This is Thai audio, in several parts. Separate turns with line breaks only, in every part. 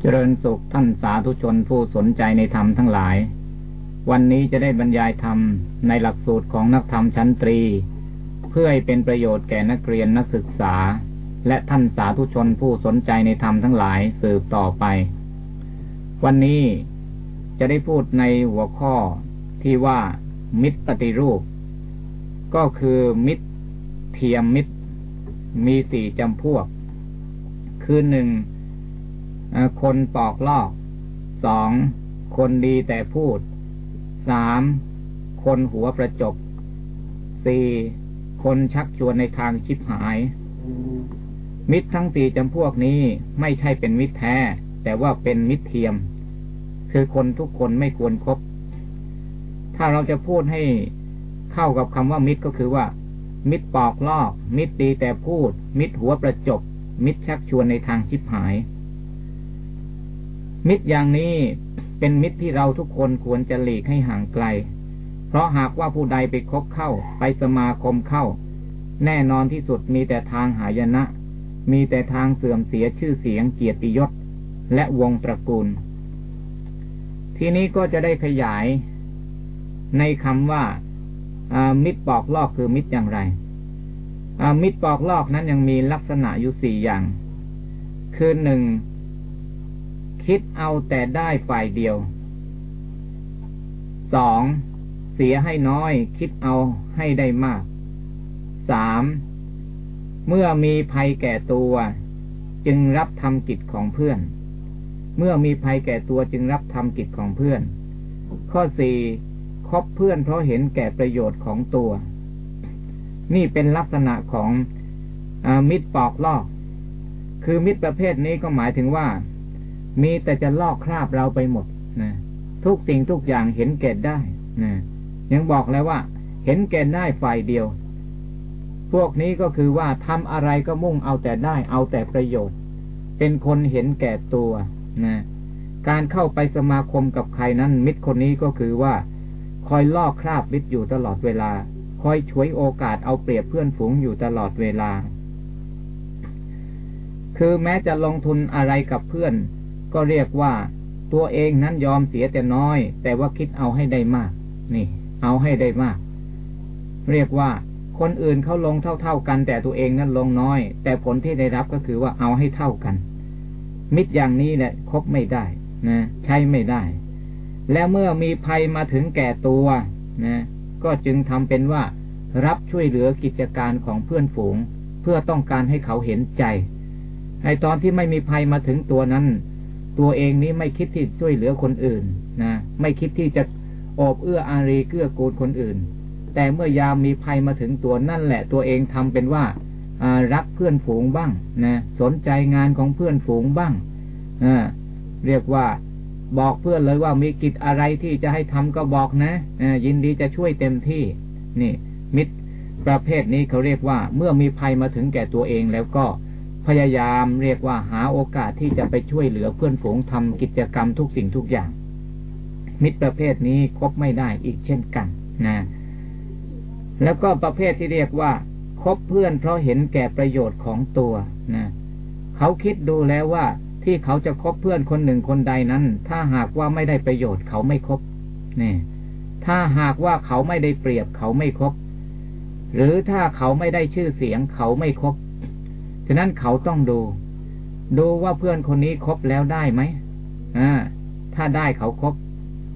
เจริญสุขท่านสาธุชนผู้สนใจในธรรมทั้งหลาย วันนี้จะได้บรรยายธรรมในหลักสูตรของนักธรรมชั้นตรี เพื่อให้เป็นประโยชน์แก่นักเรียนนักศึกษา และท่านสาธุชนผู้สนใจในธรรมทั้งหลายสืบต่อไป วันนี้จะได้พูดในหัวข้อที่ว่ามิตรปฏิรูป ก็คือมิตรเทียมมิตร มีสี่จำพวก คือหนึ่ง คนปอกลอกสองคนดีแต่พูดสามคนหัวประจบสี่คนชักชวนในทางชิบหาย มิตรทั้งสี่จำพวกนี้ไม่ใช่เป็นมิตรแท้ แต่ว่าเป็นมิตรเทียม คือคนทุกคนไม่ควรครบ ถ้าเราจะพูดให้เข้ากับคำว่ามิตรก็คือว่า มิตรปอกลอก มิตรดีแต่พูด มิตรหัวประจบ มิตรชักชวนในทางชิบหาย มิตรอย่างนี้เป็นมิตรที่เราทุกคนควรจะหลีกให้ห่างไกล เพราะหากว่าผู้ใดไปคบเข้าไปสมาคมเข้า แน่นอนที่สุดมีแต่ทางหายนะ มีแต่ทางเสื่อมเสียชื่อเสียงเกียรติยศ และวงตระกูล ทีนี้ก็จะได้ขยาย ในคำว่ามิตรปอกลอกคือมิตรอย่างไรมิตรปอกลอกนั้นยังมีลักษณะอยู่สี่อย่าง คือหนึ่ง คิดเอาแต่ได้ฝ่ายเดียวสองเสียให้น้อยคิดเอาให้ได้มากสามเมื่อมีภัยแก่ตัว จึงรับทำกิจของเพื่อน เมื่อมีภัยแก่ตัวจึงรับทำกิจของเพื่อน ข้อสี่คบเพื่อนเพราะเห็นแก่ประโยชน์ของตัว นี่เป็นลักษณะของอมิตรปอกลอก คือมิตรประเภทนี้ก็หมายถึงว่า มีแต่จะลอกคราบเราไปหมดนะทุกสิ่งทุกอย่างเห็นแก่ได้นะยังบอกแล้วว่า เห็นแก่ได้ฝ่ายเดียว พวกนี้ก็คือว่าทำอะไรก็มุ่งเอาแต่ได้ เอาแต่ประโยชน์ เป็นคนเห็นแก่ตัวนะการเข้าไปสมาคมกับใครนั้น มิตรคนนี้ก็คือว่า คอยลอกคราบมิตรอยู่ตลอดเวลา คอยช่วยโอกาสเอาเปรียบเพื่อนฝูงอยู่ตลอดเวลา คือแม้จะลงทุนอะไรกับเพื่อน ก็เรียกว่า ตัวเองนั้นยอมเสียแต่น้อย แต่ว่าคิดเอาให้ได้มาก นี่ เอาให้ได้มาก เรียกว่า คนอื่นเขาลงเท่าๆกัน แต่ตัวเองนั้นลงน้อย แต่ผลที่ได้รับก็คือว่าเอาให้เท่ากัน มิตรอย่างนี้แหละคบไม่ได้นะใช้ไม่ได้ แล้วเมื่อมีภัยมาถึงแก่ตัวนะก็จึงทำเป็นว่า รับช่วยเหลือกิจการของเพื่อนฝูง เพื่อต้องการให้เขาเห็นใจไอตอนที่ไม่มีภัยมาถึงตัวนั้น ตัวเองนี้ไม่คิดที่ช่วยเหลือคนอื่นนะไม่คิดที่จะอบเอื้ออารีเกื้อกูลคนอื่น แต่เมื่อยามมีภัยมาถึงตัวนั่นแหละ ตัวเองทำเป็นว่ารักเพื่อนฝูงบ้างนะสนใจงานของเพื่อนฝูงบ้างเรียกว่าบอกเพื่อนเลยว่ามีกิจอะไรที่จะให้ทำก็บอกนะยินดีจะช่วยเต็มที่ นี่ มิตรประเภทนี้เขาเรียกว่า เมื่อมีภัยมาถึงแก่ตัวเองแล้วก็ พยายามเรียกว่าหาโอกาสที่จะไปช่วยเหลือเพื่อนฝูงทำกิจกรรมทุกสิ่งทุกอย่าง มิตรประเภทนี้คบไม่ได้อีกเช่นกันนะแล้วก็ประเภทที่เรียกว่าคบเพื่อนเพราะเห็นแก่ประโยชน์ของตัวนะเขาคิดดูแล้วว่าที่เขาจะคบเพื่อนคนหนึ่งคนใดนั้น ถ้าหากว่าไม่ได้ประโยชน์เขาไม่คบนี่ถ้าหากว่าเขาไม่ได้เปรียบเขาไม่คบ หรือถ้าเขาไม่ได้ชื่อเสียงเขาไม่คบ ฉะนั้นเขาต้องดู ดูว่าเพื่อนคนนี้คบแล้วได้ไหมอ่าถ้าได้เขาครบ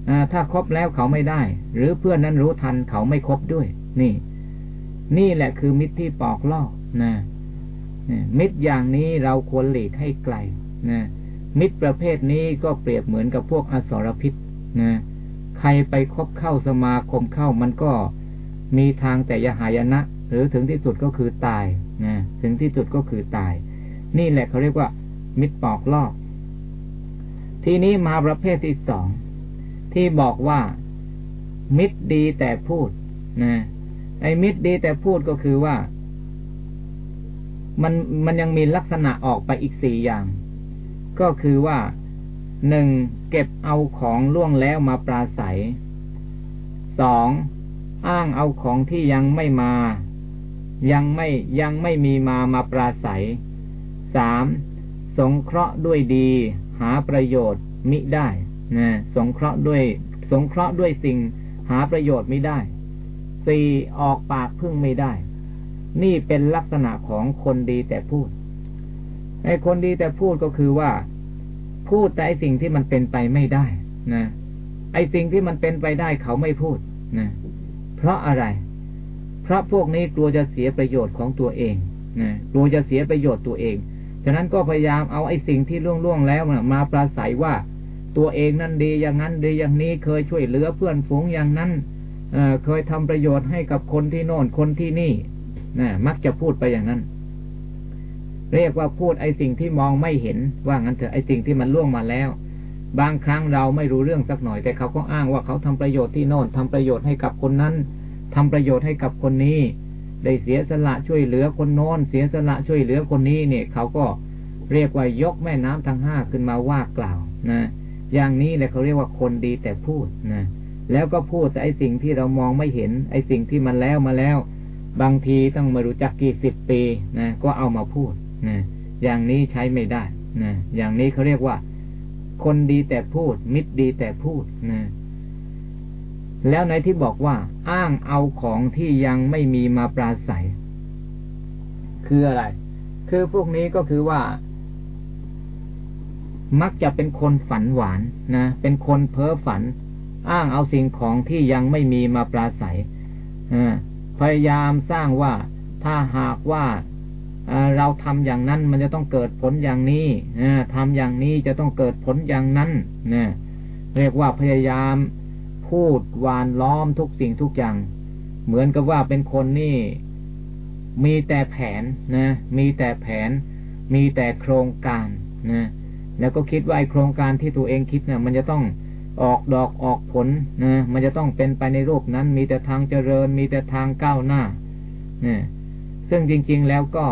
อ่าถ้าครบแล้วเขาไม่ได้ หรือเพื่อนนั้นรู้ทันเขาไม่คบด้วย นี่ นี่แหละคือมิตรที่ปอกลอกนะมิตรอย่างนี้เราควรหลีกให้ไกลนะมิตรประเภทนี้ก็เปรียบเหมือนกับพวกอสรพิษนะใครไปคบเข้าสมาคมเข้ามันก็มีทางแต่ยหายนะ รือถึงที่สุดก็คือตายนะถึงที่สุดก็คือตาย นี่แหละเขาเรียกว่า มิตรปอกลอก ทีนี้มาประเภทที่สองที่บอกว่า มิตรดีแต่พูดนะไอ้มิตรดีแต่พูดก็คือว่า มันมันยังมีลักษณะออกไปอีกสี่อย่าง ก็คือว่าหนึ่งเก็บเอาของล่วงแล้วมาปราศัยสองอ้างเอาของที่ยังไม่มา ยังไม่ยังไม่มีมามาปราศัยสามสงเคราะห์ด้วยดี หาประโยชน์มิได้นะสงเคราะห์ด้วย สงเคราะห์ด้วยสิ่ง หาประโยชน์ไม่ได้สี่ออกปากพึ่งไม่ได้ นี่เป็นลักษณะของคนดีแต่พูดไอ้คนดีแต่พูดก็คือว่า พูดแต่ไอ้สิ่งที่มันเป็นไปไม่ได้นะไอ้สิ่งที่มันเป็นไปได้เขาไม่พูดนะเพราะอะไร เพราะพวกนี้กลัวจะเสียประโยชน์ของตัวเองนะกลัวจะเสียประโยชน์ตัวเอง ฉะนั้นก็พยายามเอาไอ้สิ่งที่ล่วงล่วงแล้วมาปราศัยว่าตัวเองนั่นดีอย่างนั้นดีอย่างนี้เคยช่วยเหลือเพื่อนฝูงอย่างนั้นเเคยทำประโยชน์ให้กับคนที่โน่นคนที่นี่นะมักจะพูดไปอย่างนั้น เรียกว่าพูดไอ้สิ่งที่มองไม่เห็น ว่างั้นเถอะไอ้สิ่งที่มันล่วงมาแล้ว บางครั้งเราไม่รู้เรื่องสักหน่อยแต่เขาก็อ้างว่าเขาทำประโยชน์ที่โน่นทำประโยชน์ให้กับคนนั้น ทำประโยชน์ให้กับคนนี้ ได้เสียสละช่วยเหลือคนโน้น เสียสละช่วยเหลือคนนี้เนี่ยเขาก็เรียกว่ายกแม่น้ำทั้งห้าขึ้นมาว่ากล่าวนะอย่างนี้แหละเขาเรียกว่าคนดีแต่พูดนะแล้วก็พูดแต่ไอสิ่งที่เรามองไม่เห็น ไอสิ่งที่มันแล้วมาแล้ว บางทีต้องมารู้จักกี่สิบปีนะก็เอามาพูดนะอย่างนี้ใช้ไม่ได้นะอย่างนี้เขาเรียกว่า คนดีแต่พูด มิตรดีแต่พูดนะ แล้วในที่บอกว่า อ้างเอาของที่ยังไม่มีมาปราศัย คืออะไร คือพวกนี้ก็คือว่า มักจะเป็นคนฝันหวานนะ เป็นคนเพ้อฝัน อ้างเอาสิ่งของที่ยังไม่มีมาปราศัยพยายามสร้างว่าถ้าหากว่าเราทำอย่างนั้นมันจะต้องเกิดผลอย่างนี้ทำอย่างนี้จะต้องเกิดผลอย่างนั้นนะเรียกว่าพยายาม พูดวานล้อมทุกสิ่งทุกอย่าง เหมือนกับว่าเป็นคนนี่ มีแต่แผนนะ มีแต่แผน มีแต่โครงการนะแล้วก็คิดว่าไอโครงการที่ตัวเองคิดเนี่ยมันจะต้องออกดอกออกผลนะมันจะต้องเป็นไปในรูปนั้น มีแต่ทางเจริญ มีแต่ทางก้าวหน้านี่ยซึ่งจริง ๆแล้วก็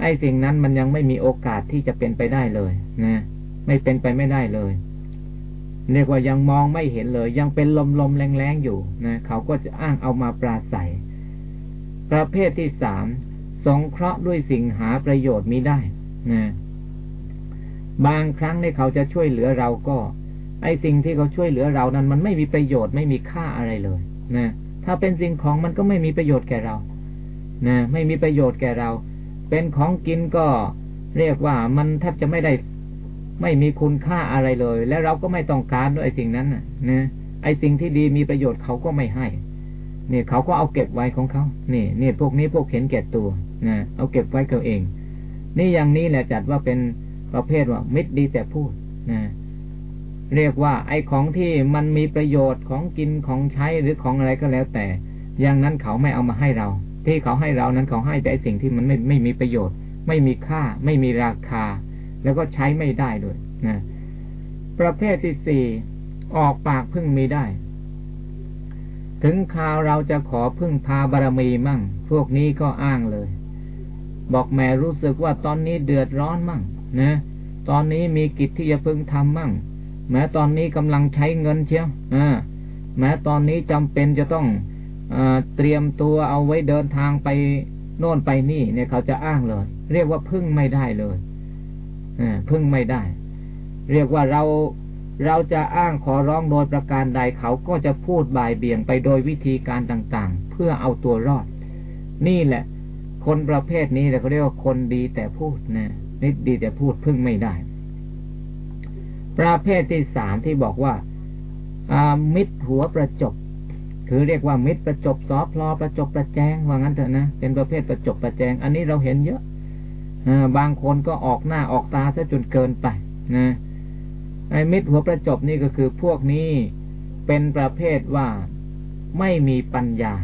ไอ้สิ่งนั้นมันยังไม่มีโอกาสที่จะเป็นไปได้เลยนะไม่เป็นไปไม่ได้เลย เรียกว่ายังมองไม่เห็นเลย ยังเป็นลมลมแรงๆอยู่นะเขาก็จะอ้างเอามาปราศัย ประเภทที่สามสงเคราะห์ด้วยสิ่งหาประโยชน์มิได้นะบางครั้งในเขาจะช่วยเหลือเราก็ ไอสิ่งที่เขาช่วยเหลือเรานั้น มันไม่มีประโยชน์ไม่มีค่าอะไรเลยนะถ้าเป็นสิ่งของมันก็ไม่มีประโยชน์แก่เรานะไม่มีประโยชน์แก่เรา เป็นของกินก็เรียกว่ามันแทบจะไม่ได้ ไม่มีคุณค่าอะไรเลย และเราก็ไม่ต้องการด้วยไอ้สิ่งนั้นนะนะไอ้สิ่งที่ดีมีประโยชน์เขาก็ไม่ให้เนี่ยเขาก็เอาเก็บไว้ของเขานี่นี่พวกนี้พวกเห็นแก่ตัวนะเอาเก็บไว้เขาเอง นี่อย่างนี้แหละจัดว่าเป็นประเภทว่า มิตรดีแต่พูดนะเรียกว่า ไอ้ของที่มันมีประโยชน์ของกินของใช้หรือของอะไรก็แล้วแต่ อย่างนั้นเขาไม่เอามาให้เรา ที่เขาให้เรานั้นเขาให้แต่สิ่งที่มันไม่ไม่มีประโยชน์ ไม่มีค่า ไม่มีราคา แล้วก็ใช้ไม่ได้ด้วยนะประเภทที่สี่ออกปากพึ่งมีได้ ถึงคราวเราจะขอพึ่งพาบารมีมั่ง พวกนี้ก็อ้างเลย บอกแม่รู้สึกว่าตอนนี้เดือดร้อนมั่งนะตอนนี้มีกิจที่จะพึงทำมั่ง แม้ตอนนี้กำลังใช้เงินเชียวแม้ตอนนี้จำเป็นจะต้องอเตรียมตัวเอาไว้เดินทางไปโน่นไปนี่เนี่ยเขาจะอ้างเลย เรียกว่าพึ่งไม่ได้เลย พึ่งไม่ได้ เรียกว่าเราเราจะอ้างขอร้องโดยประการใดเขาก็จะพูดบ่ายเบี่ยงไปโดยวิธีการต่างๆ เพื่อเอาตัวรอด นี่แหละ คนประเภทนี้เขาเรียกว่าคนดีแต่พูดนะนิดดีแต่พูดพึ่งไม่ได้ ประเภทที่สามที่บอกว่าอามิตรหัวประจบ คือเรียกว่ามิตรประจบซอพลอประจบประแจงว่างั้นเถอะนะเป็นประเภทประจบประแจง อันนี้เราเห็นเยอะ บางคนก็ออกหน้าออกตาซะจนเกินไปนะไอ้มิตรหัวประจบนี่ก็คือพวกนี้เป็นประเภทว่าไม่มีปัญญา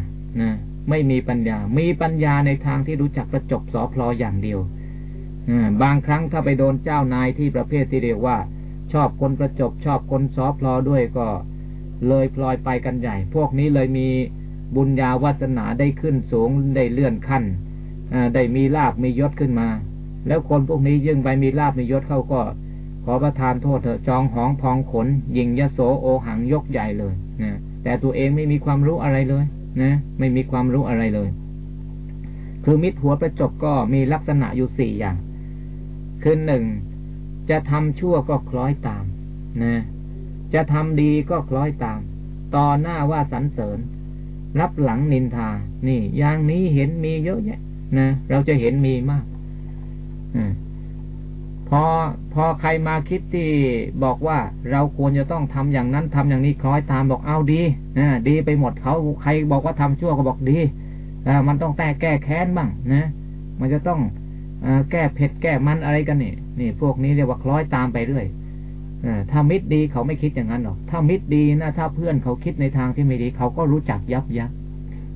นะไม่มีปัญญา มีปัญญาในทางที่รู้จักประจบสอพลออย่างเดียวบางครั้งถ้าไปโดนเจ้านายที่ประเภทที่เรียกว่า ชอบคนประจบชอบคนซอพลอด้วยก็ เลยพลอยไปกันใหญ่ พวกนี้เลยมีบุญญาวาสนาได้ขึ้นสูงได้เลื่อนขั้น ได้มีลาบมียศขึ้นมา แล้วคนพวกนี้ยิ่งไปมีลาบมียศเข้าก็ ขอประทานโทษเถอะจองหองพองขน ยิงยโสโอหังยกใหญ่เลยนะแต่ตัวเองไม่มีความรู้อะไรเลยนะไม่มีความรู้อะไรเลย คือมิตรหัวประจบก็มีลักษณะอยู่สี่อย่าง คือหนึ่งจะทำชั่วก็คล้อยตามนะจะทำดีก็คล้อยตาม ต่อหน้าว่าสรรเสริญ รับหลังนินทา นี่ อย่างนี้เห็นมีเยอะแยะ นะเราจะเห็นมีมากอพอพอใครมาคิดที่บอกว่าเราควรจะต้องทำอย่างนั้นทำอย่างนี้คล้อยตามบอกเอาดีนะดีไปหมดเขาใครบอกว่าทำชั่วก็บอกดีอ่ามันต้องแต่แก้แค้นบ้างนะมันจะต้องอแก้เผ็ดแก้มันอะไรกันนี่นี่พวกนี้เรียกว่าคล้อยตามไปเรื่อยอถ้ามิตรดีเขาไม่คิดอย่างนั้นหรอกถ้ามิตรดีนะถ้าเพื่อนเขาคิดในทางที่ไม่ดี เขาก็รู้จักยับยั้ง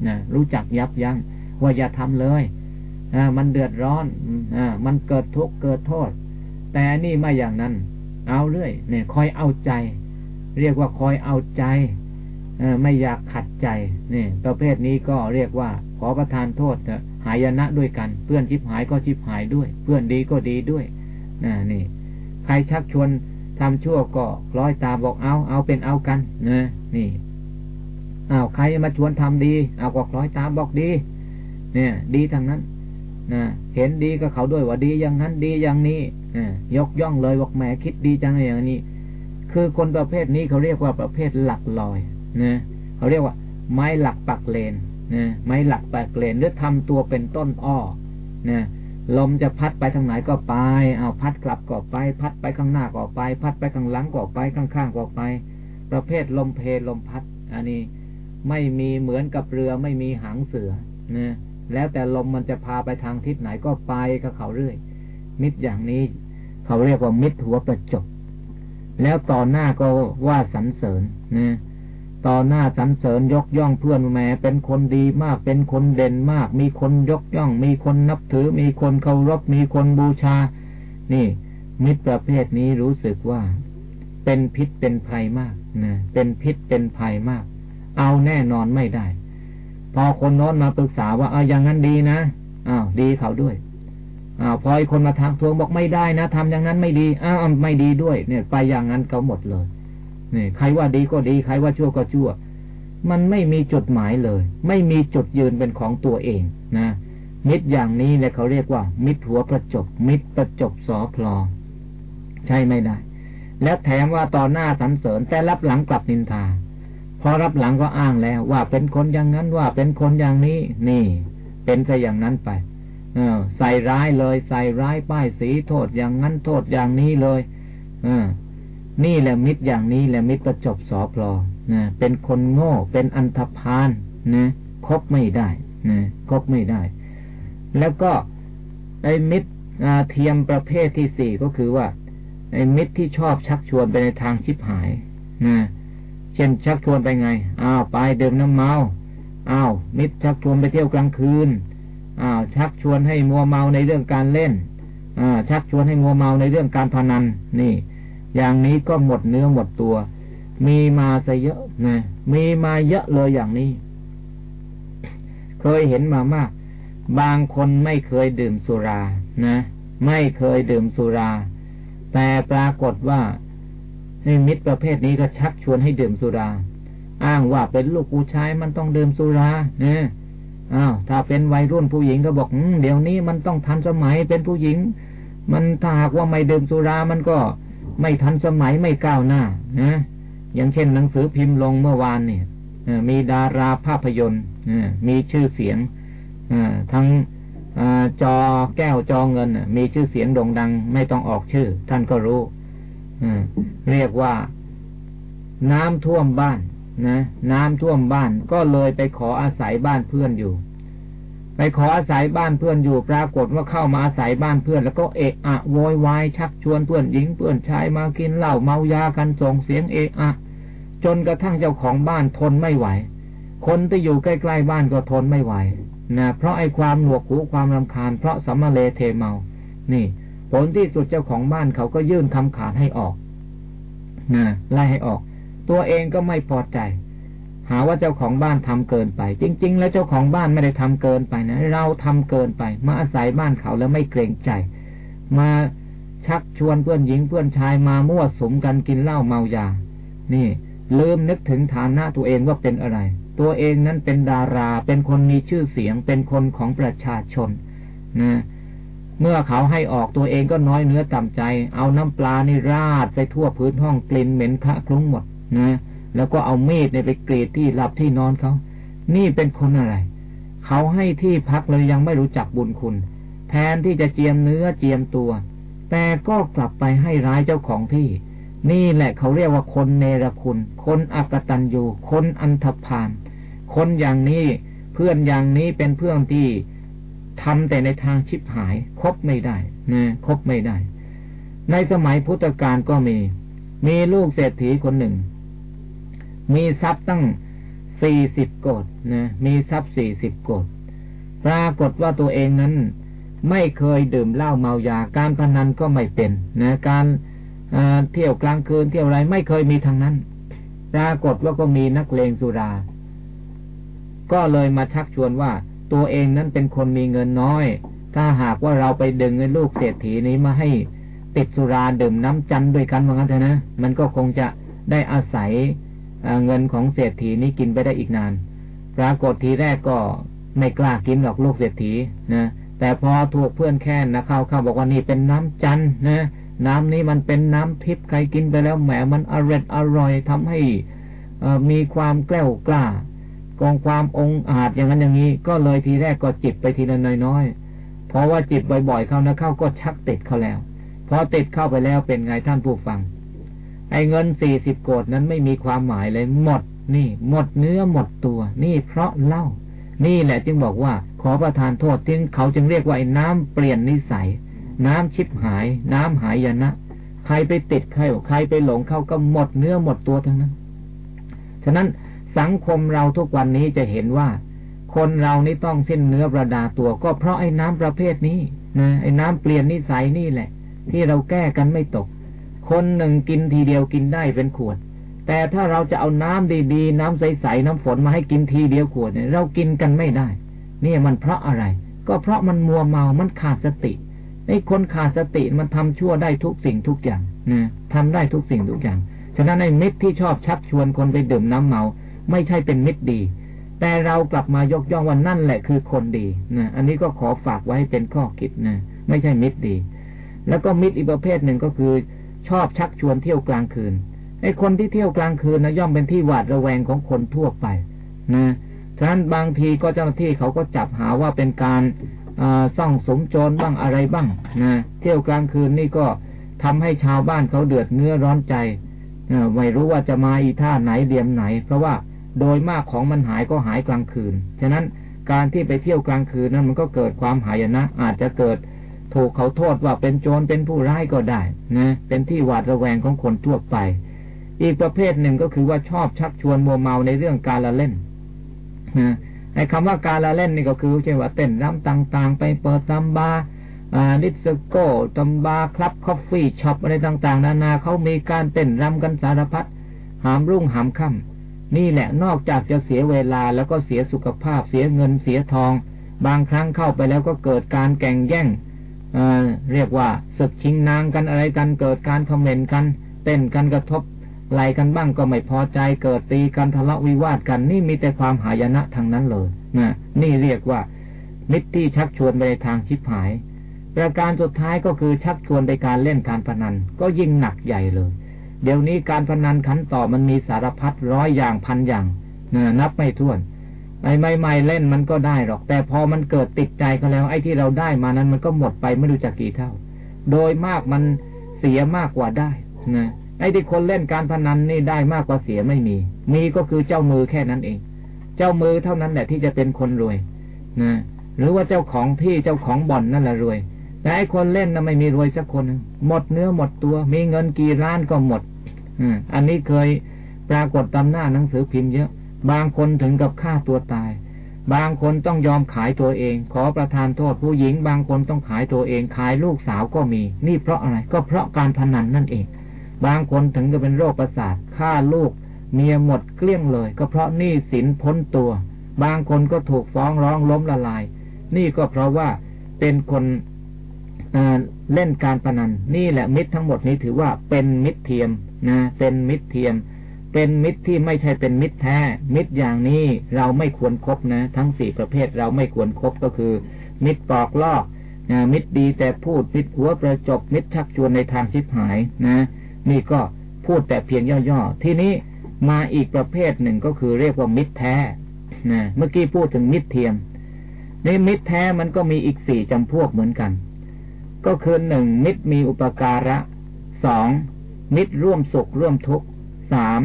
นะรู้จักยับยั้งว่าอย่าทำเลย มันเดือดร้อนอมันเกิดทุกข์เกิดโทษ แต่นี่ไม่อย่างนั้น เอาเรื่อยเนี่ยคอยเอาใจ เรียกว่าคอยเอาใจไม่อยากขัดใจนี่ประเภทนี้ก็เรียกว่า ขอประทานโทษหายนะด้วยกัน เพื่อนชิบหายก็ชิบหายด้วย เพื่อนดีก็ดีด้วยน,นี่ ใครชักชวนทำชั่วก็ร้อยตาบอกเอาเอาเป็นเอากันนะนี่เอาใครมาชวนทำดี เอาก็คล้อยตาบอกดี เนี่ย ดีทางนั้น นะเห็นดีก็เขาด้วยว่าดีอย่างนั้นดีอย่างนี้ยกย่องเลยบอกแหมคิดดีจังอย่างนี้ คือคนประเภทนี้เขาเรียกว่าประเภทหลักลอยนะเขาเรียกว่า ไม้หลักปักเลนนะไม้หลักปักเลนหรือทำตัวเป็นต้นอ้อนะลมจะพัดไปทางไหนก็ไป เอาพัดกลับก็ไป พัดไปข้างหน้าก็ไป พัดไปข้างหลังก็ไปข้างๆก็ไป ประเภทลมเพลลมพัด อันนี้ไม่มีเหมือนกับเรือไม่มีหางเสือนะ แล้วแต่ลมมันจะพาไปทางทิศไหนก็ไปกับเขาเรื่อย มิตรอย่างนี้ เขาเรียกว่ามิตรหัวประจบ แล้วต่อหน้าก็ว่าสรรเสริญนะต่อหน้าสรรเสริญยกย่องเพื่อนแม่เป็นคนดีมากเป็นคนเด่นมาก มีคนยกย่อง มีคนนับถือ มีคนเคารพมีคนบูชา นี่ มิตรประเภทนี้รู้สึกว่า เป็นพิษเป็นภัยมากนะเป็นพิษเป็นภัยมาก เอาแน่นอนไม่ได้ พอคนโน้นมาปรึกษาว่าเอาอย่างนั้นดีนะอ้าวดีเขาด้วยอ้าวพอไอ้คนมาทางทวงบอกไม่ได้นะทำอย่างนั้นไม่ดีอ้าวไม่ดีด้วย เนี่ย ไปอย่างนั้นเขาหมดเลยนี่ใครว่าดีก็ดีใครว่าชั่วก็ชั่ว มันไม่มีจุดหมายเลย ไม่มีจุดยืนเป็นของตัวเองนะมิตรอย่างนี้เนี่ยเขาเรียกว่า มิตรหัวประจบ มิตรประจบสอพลอใช่ไม่ได้ และแถมว่าต่อหน้าสรรเสริญแต่รับหลังกลับนินทา พอรับหลังก็อ้างแล้ว ว่าเป็นคนอย่างนั้นว่าเป็นคนอย่างนี้ นี่ เป็นซะอย่างนั้นไปใส่ร้ายเลย ใส่ร้ายป้ายสีโทษอย่างนั้นโทษอย่างนี้เลยอนี่แหละมิตรอย่างนี้แหละมิตรประจบสอพลอนะเป็นคนโง่ เป็นอันธพาลนะคบไม่ได้นะคบไม่ได้ แล้วก็ไอ้มิตรเทียมประเภทที่สี่ก็คือว่าไอ้มิตรที่ชอบชักชวนไปในทางชิบหายนะ เช่นชักชวนไปไง อ้าวไปเดิมน้ำเมา อ้าวมิตรชักชวนไปเที่ยวกลางคืน อ้าวชักชวนให้มัวเมาในเรื่องการเล่น อ่า ชักชวนให้มัวเมาในเรื่องการพนัน นี่ อย่างนี้ก็หมดเนื้อหมดตัว มีมาซะเยอะนะ มีมาเยอะเลยอย่างนี้ เคยเห็นมามาก บางคนไม่เคยดื่มสุรา นะ ไม่เคยดื่มสุรา แต่ปรากฏว่า ให้มิตรประเภทนี้ก็ชักชวนให้ดื่มสุรา อ้างว่าเป็นลูกผู้ชายมันต้องดื่มสุราเนี่ยอ้าวถ้าเป็นวัยรุ่นผู้หญิงก็บอกเดี๋ยวนี้มันต้องทันสมัยเป็นผู้หญิง มันถ้าหากว่าไม่ดื่มสุรามันก็ไม่ทันสมัยไม่ก้าวหน้านะอย่างเช่นหนังสือพิมพ์ลงเมื่อวานเนี่ยมีดาราภาพยนตร์มีชื่อเสียงทั้งจอแก้วจอเงินมีชื่อเสียงโด่งดัง ไม่ต้องออกชื่อ ท่านก็รู้ เรียกว่าน้ำท่วมบ้านนะน้ำท่วมบ้านก็เลยไปขออาศัยบ้านเพื่อนอยู่ ไปขออาศัยบ้านเพื่อนอยู่ ปรากฏว่าเข้ามาอาศัยบ้านเพื่อน แล้วก็เอะอะโวยวายชักชวนเพื่อนหญิงเพื่อนชายมากินเหล้าเมายากันส่งเสียงเอะอะจนกระทั่งเจ้าของบ้านทนไม่ไหว คนที่อยู่ใกล้ๆบ้านก็ทนไม่ไหวนะเพราะไอ้ความหนวกหูความรำคาญเพราะสัมมาเลเทเมา นี่ ผลที่สุดเจ้าของบ้านเขาก็ยื่นคำขาดให้ออกนะไล่ให้ออก ตัวเองก็ไม่พอใจ หาว่าเจ้าของบ้านทำเกินไป จริง ๆ แล้วเจ้าของบ้านไม่ได้ทำเกินไปนะ เราทำเกินไป มาอาศัยบ้านเขาแล้วไม่เกรงใจ มาชักชวนเพื่อนหญิงเพื่อนชายมามั่วสมกันกินเหล้าเมายา นี่ลืมนึกถึงฐานะตัวเองว่าเป็นอะไร ตัวเองนั้นเป็นดารา เป็นคนมีชื่อเสียง เป็นคนของประชาชน นะ เมื่อเขาให้ออกตัวเองก็น้อยเนื้อต่ำใจ เอาน้ำปลานี่ราดไปทั่วพื้นห้องกลิ่นเหม็นคละคลุ้งหมดนะแล้วก็เอามีดเนี่ยไปกรีดที่หลับที่นอนเขา นี่เป็นคนอะไร เขาให้ที่พักเลยยังไม่รู้จักบุญคุณ แทนที่จะเจียมเนื้อเจียมตัว แต่ก็กลับไปให้ร้ายเจ้าของที่ นี่แหละเขาเรียกว่าคนเนรคุณ คนอักตันยูคนอันธพาล คนอย่างนี้เพื่อนอย่างนี้เป็นเพื่อนที่ ทำแต่ในทางชิบหาย คบไม่ได้นะคบไม่ได้ ในสมัยพุทธกาลก็มี มีลูกเศรษฐีคนหนึ่ง มีทรัพย์ตั้งสี่สิบโกดนะมีทรัพย์สี่สิบโกดปรากฏว่าตัวเองนั้นไม่เคยดื่มเหล้าเมายา การพนันก็ไม่เป็นนะการเที่ยวกลางคืนเที่ยวอะไรไม่เคยมีทางนั้น ปรากฏว่าก็มีนักเลงสุรา ก็เลยมาชักชวนว่า ตัวเองนั้นเป็นคนมีเงินน้อย ถ้าหากว่าเราไปดึงเงินลูกเศรษฐีนี้มาให้ติดสุราดื่มน้ำจันด้วยกันว่างั้นเถอะนะ มันก็คงจะได้อาศัยเงินของเศรษฐีนี้กินไปได้อีกนาน ปรากฏทีแรกก็ไม่กล้ากินหรอกลูกเศรษฐีนะ แต่พอถูกเพื่อนแค่นนะเขาเขาบอกว่านี่เป็นน้ำจันนะ น้ำนี้มันเป็นน้ำทิพย์ใครกินไปแล้วแหมมันอร่อยอร่อยทำให้มีความแกล้วกล้า กองความองอาจอย่างนั้นอย่างนี้ ก็เลยทีแรกก็จิบไปทีละน้อยๆเพราะว่าจิบบ่อยๆเข้านะเข้าก็ชักติดเข้าแล้วพอติดเข้าไปแล้วเป็นไงท่านผู้ฟัง ไอ้เงินสี่สิบโกดนั้นไม่มีความหมายเลยหมดนี่ หมดเนื้อหมดตัว นี่เพราะเล่า นี่แหละจึงบอกว่า ขอประทานโทษที่เขาจึงเรียกว่าไอ้น้ำเปลี่ยนนิสัย น้ำชิบหาย น้ำหายยนะใครไปติดใครใครไปหลงเข้าก็หมดเนื้อหมดตัวทั้งนั้น ฉะนั้น สังคมเราทุกวันนี้จะเห็นว่า คนเรานี่ต้องสิ้นเนื้อประดาตัว ก็เพราะไอ้น้ำประเภทนี้นะไอ้น้ำเปลี่ยนนิสัยนี่แหละ ที่เราแก้กันไม่ตก คนหนึ่งกินทีเดียวกินได้เป็นขวด แต่ถ้าเราจะเอาน้ำดีๆ น้ำใสๆน้ำฝนมาให้กินทีเดียวขวดเนี่ยเรากินกันไม่ได้ นี่มันเพราะอะไร ก็เพราะมันมัวเมามันขาดสติไอ้คนขาดสติมันทำชั่วได้ทุกสิ่งทุกอย่างนะทำได้ทุกสิ่งทุกอย่าง ฉะนั้นไอ้มิตรที่ชอบชักชวนคนไปดื่มน้ำเมา ไม่ใช่เป็นมิตรดี แต่เรากลับมายกย่องว่านั่นแหละคือคนดีนะอันนี้ก็ขอฝากไว้เป็นข้อคิดนะไม่ใช่มิตรดี แล้วก็มิตรอีกประเภทหนึ่งก็คือ ชอบชักชวนเที่ยวกลางคืนไอ้คนที่เที่ยวกลางคืนนะย่อมเป็นที่หวาดระแวงของคนทั่วไป นะฉะนั้นบางทีก็เจ้าหน้าที่เขาก็จับหาว่าเป็นการซ่องสมโจรบ้างอะไรบ้างนะเที่ยวกลางคืนนี่ก็ทำให้ชาวบ้านเขาเดือดเนื้อร้อนใจไม่รู้ว่าจะมาอีท่าไหนเดียมไหน เพราะว่า โดยมากของมันหายก็หายกลางคืน ฉะนั้นการที่ไปเที่ยวกลางคืนนั้นมันก็เกิดความหายนะ อาจจะเกิดถูกเขาโทษว่าเป็นโจรเป็นผู้ร้ายก็ได้นะเป็นที่หวาดระแวงของคนทั่วไป อีกประเภทหนึ่งก็คือว่าชอบชักชวนมัวเมาในเรื่องการละเล่นนะไอ้คำว่าการละเล่นนี่ก็คือเช่นว่าเต้นรำต่างๆ ไปเปิดตำบาดิสโก้ตำบาคลับคอฟฟี่ช็อปอะไรต่าง ๆ นานาเขามีการเต้นรำกันสารพัดหามรุ่งหามค่ำ นี่แหละนอกจากจะเสียเวลาแล้วก็เสียสุขภาพ เสียเงินเสียทอง บางครั้งเข้าไปแล้วก็เกิดการแก่งแย่งเเรียกว่าศึกชิงนางกันอะไรกันเกิดการคอมเมนต์กัน เต้นกันกระทบไหลกันบ้างก็ไม่พอใจเกิดตีกันทะเลาะวิวาทกัน นี่มีแต่ความหายนะทางนั้นเลยนะนี่เรียกว่า มิตรที่ชักชวนไปในทางชิบหาย ประการสุดท้ายก็คือชักชวนไปการเล่นการพนัน ก็ยิ่งหนักใหญ่เลย เดี๋ยวนี้การพนันขันต่อมันมีสารพัดร้อยอย่างพันอย่างนะนับไม่ถ้วนไอ้ใหม่ๆเล่นมันก็ได้หรอก แต่พอมันเกิดติดใจก็แล้ว ไอ้ที่เราได้มานั้นมันก็หมดไปไม่รู้จักกี่เท่า โดยมากมันเสียมากกว่าได้นะไอ้ที่คนเล่นการพนันนี่ได้มากกว่าเสียไม่มี มีก็คือเจ้ามือแค่นั้นเอง เจ้ามือเท่านั้นแหละที่จะเป็นคนรวยนะหรือว่าเจ้าของที่เจ้าของบ่อนนั่นแหละรวยแต่ไอ้คนเล่นน่ะไม่มีรวยสักคนหมดเนื้อหมดตัว มีเงินกี่ล้านก็หมด อันนี้เคยปรากฏตามหน้าหนังสือพิมพ์เยอะ บางคนถึงกับฆ่าตัวตาย บางคนต้องยอมขายตัวเอง ขอประทานโทษผู้หญิง บางคนต้องขายตัวเอง ขายลูกสาวก็มี นี่เพราะอะไร ก็เพราะการพนันนั่นเอง บางคนถึงกับเป็นโรคประสาทฆ่าลูก เมียหมดเกลี้ยงเลย ก็เพราะหนี้สินพ้นตัว บางคนก็ถูกฟ้องร้องล้มละลาย นี่ก็เพราะว่าเป็นคน เล่นการพนัน นี่แหละมิตรทั้งหมดนี้ถือว่าเป็นมิตรเทียมนะเป็นมิตรเทียม เป็นมิตรที่ไม่ใช่เป็นมิตรแท้ มิตรอย่างนี้เราไม่ควรครบนะ ทั้งสี่ประเภทเราไม่ควรครบก็คือ มิตรปอกลอกมิตรดีแต่พูดมิตรหัวประจบมิตรชักชวนในทางชิบหายนะ นี่ก็พูดแต่เพียงย่อๆ ทีนี้มาอีกประเภทหนึ่งก็คือเรียกว่ามิตรแท้นะเมื่อกี้พูดถึงมิตรเทียมในมิตรแท้มันก็มีอีกสี่จำพวกเหมือนกัน ก็คือหนึ่งมิตรมีอุปการะสองมิตรร่วมสุขร่วมทุกข์สาม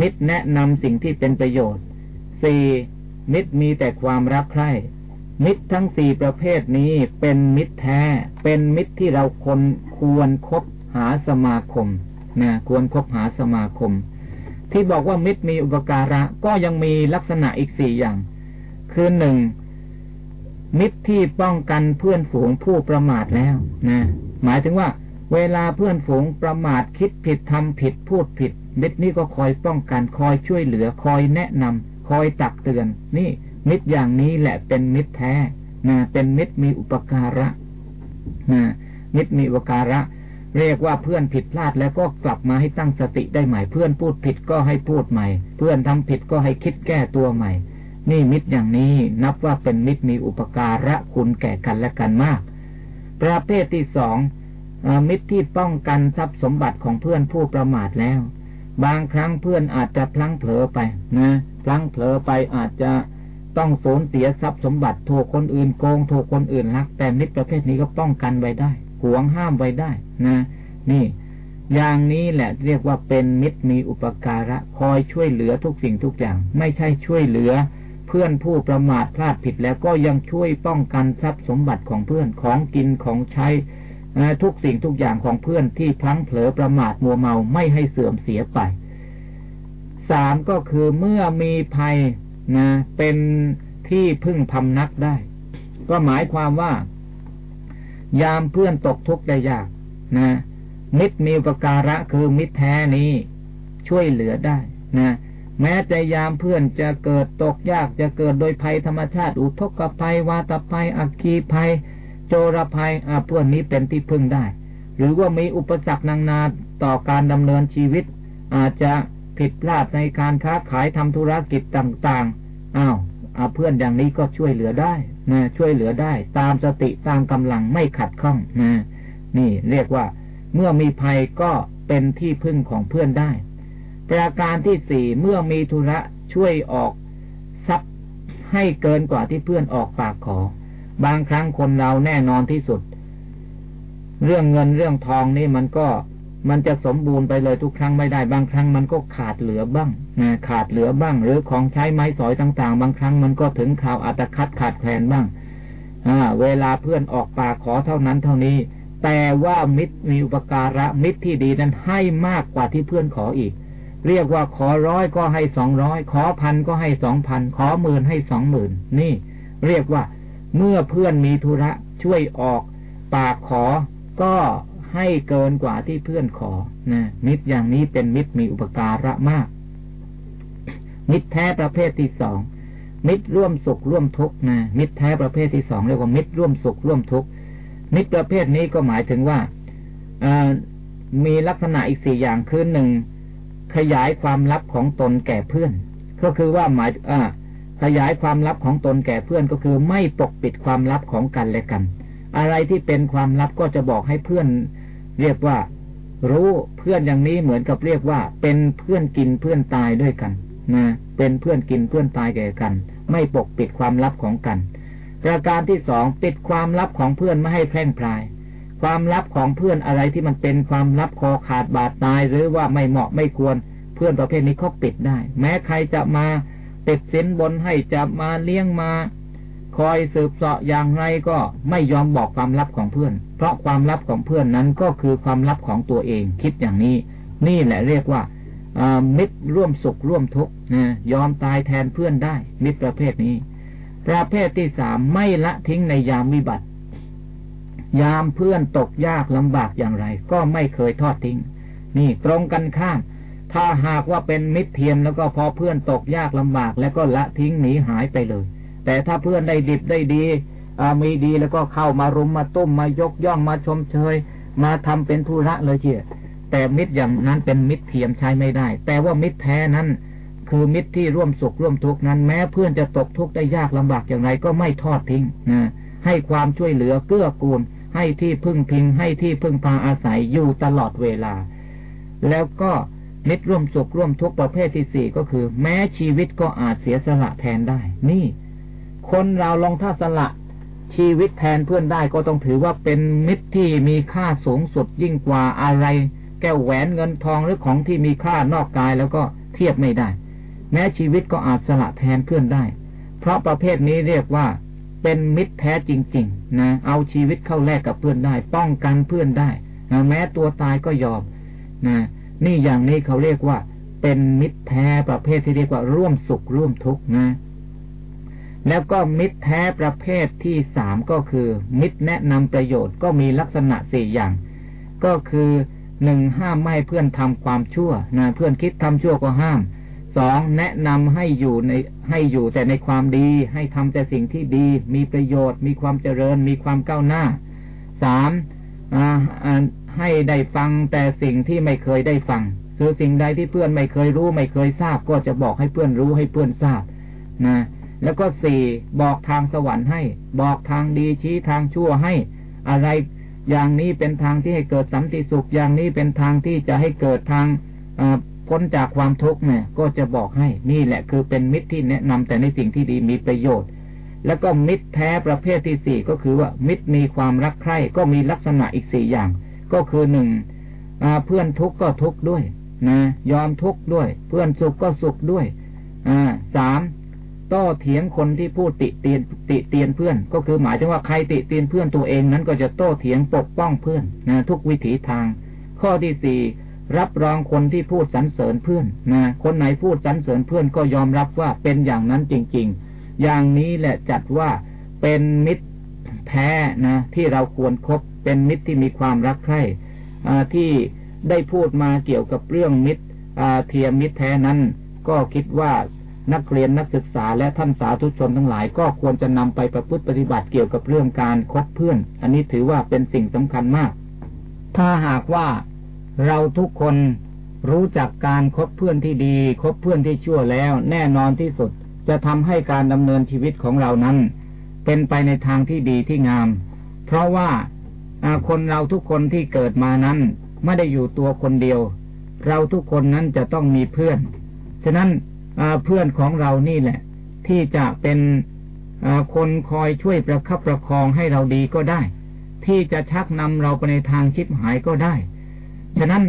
มิตรแนะนำสิ่งที่เป็นประโยชน์สี่มิตรมีแต่ความรักใคร่มิตรทั้งสี่ประเภทนี้เป็นมิตรแท้ เป็นมิตรที่เราคนควรคบหาสมาคมนะควรคบหาสมาคม ที่บอกว่ามิตรมีอุปการะก็ยังมีลักษณะอีกสี่อย่าง คือหนึ่ง มิตรที่ป้องกันเพื่อนฝูงผู้ประมาทแล้วนะหมายถึงว่า เวลาเพื่อนฝูงประมาทคิดผิดทำผิดพูดผิดมิตรนี้ก็คอยป้องกันคอยช่วยเหลือคอยแนะนำคอยตักเตือน นี่ มิตรอย่างนี้แหละเป็นมิตรแท้นะเป็นมิตรมีอุปการะนะมิตรมีอุปการะ เรียกว่าเพื่อนผิดพลาดแล้วก็กลับมาให้ตั้งสติได้ใหม่เพื่อนพูดผิดก็ให้พูดใหม่ เพื่อนทำผิดก็ให้คิดแก้ตัวใหม่ นี่มิตรอย่างนี้นับว่าเป็นมิตรมีอุปการะคุณแก่กันและกันมาก ประเภทที่สองมิตรที่ป้องกันทรัพย์สมบัติของเพื่อนผู้ประมาทแล้ว บางครั้งเพื่อนอาจจะพลั้งเผลอไปนะพลั้งเผลอไปอาจจะต้องสูญเสียทรัพย์สมบัติถูกคนอื่นโกงถูกคนอื่นลัก แต่มิตรประเภทนี้ก็ป้องกันไว้ได้หวงห้ามไว้ได้นะ นี่ อย่างนี้แหละเรียกว่าเป็นมิตรมีอุปการะคอยช่วยเหลือทุกสิ่งทุกอย่าง ไม่ใช่ช่วยเหลือ เพื่อนผู้ประมาทพลาดผิดแล้วก็ยังช่วยป้องกันทรัพย์สมบัติของเพื่อนของกินของใช้ทุกสิ่งทุกอย่างของเพื่อนที่พลั้งเผลอประมาทมัวเมาไม่ให้เสื่อมเสียไปสามก็คือเมื่อมีภัยนะ เป็นที่พึ่งพำนักได้ ก็หมายความว่า ยามเพื่อนตกทุกข์ได้ยากนะมิตรมีประการะคือมิตรแท้นี้ ช่วยเหลือได้นะ แม้แต่ยามเพื่อนจะเกิดตกยากจะเกิดโดยภัยธรรมชาติ อุทกภัย วาตภัย อัคคีภัย โจรภัยอาเพื่อนนี้เป็นที่พึ่งได้ หรือว่ามีอุปสรรคนางนาต่อการดำเนินชีวิต อาจจะผิดพลาดในการค้าขายทำธุรกิจต่างๆอ้าวเพื่อนอย่างนี้ก็ช่วยเหลือได้นะช่วยเหลือได้ ตามสติตามกำลังไม่ขัดข้องนะนี่เรียกว่า เมื่อมีภัยก็เป็นที่พึ่งของเพื่อนได้ ประการที่สี่เมื่อมีธุระช่วยออกทรัพย์ให้เกินกว่าที่เพื่อนออกปากขอ บางครั้งคนเราแน่นอนที่สุด เรื่องเงินเรื่องทองนี่มันก็มันจะสมบูรณ์ไปเลยทุกครั้งไม่ได้ บางครั้งมันก็ขาดเหลือบ้างนะขาดเหลือบ้าง หรือของใช้ไม้สอยต่าง ๆ บางครั้งมันก็ถึงข่าวอัตคัดขาดแคลนบ้างอ่าเวลาเพื่อนออกปากขอเท่านั้นเท่านี้ แต่ว่ามิตรมีอุปการะมิตรที่ดีนั้นให้มากกว่าที่เพื่อนขออีก เรียกว่าขอร้อยก็ให้สองร้อยขอพันก็ให้สองพันขอหมื่นให้สองหมื่นนี่ เรียกว่า เมื่อเพื่อนมีธุระช่วยออกปากขอก็ให้เกินกว่าที่เพื่อนขอนะมิตรอย่างนี้เป็นมิตรมีอุปการะมาก มิตรแท้ประเภทที่สองมิตรร่วมสุขร่วมทุกข์นะมิตรแท้ประเภทที่สองเรียกว่ามิตรร่วมสุขร่วมทุกข์มิตรประเภทนี้ก็หมายถึงว่ามีลักษณะอีกสี่อย่างคือหนึ่ง ขยายความลับของตนแก่เพื่อน ก็คือว่าหมายอ่าขยายความลับของตนแก่เพื่อนก็คือไม่ปกปิดความลับของกันและกัน อะไรที่เป็นความลับก็จะบอกให้เพื่อน เรียกว่า รู้เพื่อนอย่างนี้เหมือนกับเรียกว่า เป็นเพื่อนกินเพื่อนตายด้วยกันนะเป็นเพื่อนกินเพื่อนตายแก่กัน ไม่ปกปิดความลับของกัน ประการที่สองปิดความลับของเพื่อนไม่ให้แพร่งพราย ความลับของเพื่อนอะไรที่มันเป็นความลับคอขาดบาดตาย หรือว่าไม่เหมาะไม่ควร เพื่อนประเภทนี้เขาปิดได้ แม้ใครจะมาติดสินบนให้จะมาเลี้ยงมา คอยสืบเสาะอย่างไรก็ไม่ยอมบอกความลับของเพื่อน เพราะความลับของเพื่อนนั้นก็คือความลับของตัวเอง คิดอย่างนี้ นี่แหละเรียกว่ามิตรร่วมสุขร่วมทุกข์นะยอมตายแทนเพื่อนได้ มิตรประเภทนี้ ประเภทที่สามไม่ละทิ้งในยามวิบัติ ยามเพื่อนตกยากลำบากอย่างไร ก็ไม่เคยทอดทิ้ง นี่ตรงกันข้าม ถ้าหากว่าเป็นมิตรเทียมแล้วก็พอเพื่อนตกยากลำบาก แล้วก็ละทิ้งหนีหายไปเลย แต่ถ้าเพื่อนได้ดิบได้ดีมีดีแล้วก็เข้ามารุมมาตุ้มมายกย่องมาชมเชย มาทำเป็นธุระเลยเจียแต่มิตรอย่างนั้นเป็นมิตรเทียมใช้ไม่ได้ แต่ว่ามิตรแท้นั้น คือมิตรที่ร่วมสุขร่วมทุกข์นั้น แม้เพื่อนจะตกทุกข์ได้ยากลำบากอย่างไรก็ไม่ทอดทิ้งนะให้ความช่วยเหลือเกื้อกูล ให้ที่พึ่งพิงให้ที่พึ่งพาอาศัยอยู่ตลอดเวลา แล้วก็มิตรร่วมสุขร่วมทุกประเภทที่สี่ก็คือ แม้ชีวิตก็อาจเสียสละแทนได้ นี่ คนเราลองถ้าสละชีวิตแทนเพื่อนได้ก็ต้องถือว่าเป็นมิตรที่มีค่าสูงสุดยิ่งกว่าอะไร แก้วแหวนเงินทองหรือของที่มีค่านอกกายแล้วก็เทียบไม่ได้ แม้ชีวิตก็อาจสละแทนเพื่อนได้ เพราะประเภทนี้เรียกว่า เป็นมิตรแท้จริง ๆ นะ เอาชีวิตเข้าแลกกับเพื่อนได้ ป้องกันเพื่อนได้นะแม้ตัวตายก็ยอมนะนี่อย่างนี้เขาเรียกว่า เป็นมิตรแท้ประเภทที่เรียกว่าร่วมสุขร่วมทุกข์นะ แล้วก็มิตรแท้ประเภทที่สามก็คือ มิตรแนะนำประโยชน์ก็มีลักษณะสี่อย่าง ก็คือหนึ่งห้ามไม่ให้เพื่อนทำความชั่วนะเพื่อนคิดทำชั่วก็ห้าม สองแนะนำให้อยู่ในให้อยู่แต่ในความดี ให้ทำแต่สิ่งที่ดี มีประโยชน์ มีความเจริญ มีความก้าวหน้าสามให้ได้ฟังแต่สิ่งที่ไม่เคยได้ฟังคือสิ่งใดที่เพื่อนไม่เคยรู้ ไม่เคยทราบ ก็จะบอกให้เพื่อนรู้ให้เพื่อนทราบนะแล้วก็สี่บอกทางสวรรค์ให้ บอกทางดีชี้ทางชั่วให้ อะไรอย่างนี้เป็นทางที่ให้เกิดสันติสุขอย่างนี้เป็นทางที่จะให้เกิดทาง พ้นจากความทุกข์เนี่ย ก็จะบอกให้ นี่แหละคือเป็นมิตรที่แนะนำแต่ในสิ่งที่ดีมีประโยชน์ แล้วก็มิตรแท้ประเภทที่สี่ก็คือว่ามิตรมีความรักใคร่ก็มีลักษณะอีกสี่อย่าง ก็คือหนึ่งเพื่อนทุกข์ก็ทุกข์ด้วยนะยอมทุกข์ด้วย เพื่อนสุขก็สุขด้วยสามโต้เถียงคนที่พูดติเตียนติเตียนเพื่อน ก็คือหมายถึงว่าใครติเตียนเพื่อนตัวเองนั้นก็จะโต้เถียงปกป้องเพื่อนนะทุกวิถีทาง ข้อที่สี่ รับรองคนที่พูดสรรเสริญเพื่อนนะคนไหนพูดสรรเสริญเพื่อนก็ยอมรับว่าเป็นอย่างนั้นจริง ๆ อย่างนี้แหละจัดว่าเป็นมิตรแท้นะ ที่เราควรครบเป็นมิตรที่มีความรักใคร่ที่ได้พูดมาเกี่ยวกับเรื่องมิตรเทียมมิตรแท้นั้น ก็คิดว่านักเรียนนักศึกษาและท่านสาธุชนทั้งหลาย ก็ควรจะนำไปประพฤติปฏิบัติเกี่ยวกับเรื่องการคบเพื่อน อันนี้ถือว่าเป็นสิ่งสำคัญมาก ถ้าหากว่า เราทุกคนรู้จักการคบเพื่อนที่ดี คบเพื่อนที่ชั่วแล้ว แน่นอนที่สุดจะทำให้การดำเนินชีวิตของเรานั้น เป็นไปในทางที่ดีที่งาม เพราะว่าคนเราทุกคนที่เกิดมานั้นไม่ได้อยู่ตัวคนเดียว เราทุกคนนั้นจะต้องมีเพื่อน ฉะนั้นเพื่อนของเรานี่แหละ ที่จะเป็นคนคอยช่วยประคับประคองให้เราดีก็ได้ ที่จะชักนำเราไปในทางชิดหายก็ได้ ฉะนั้น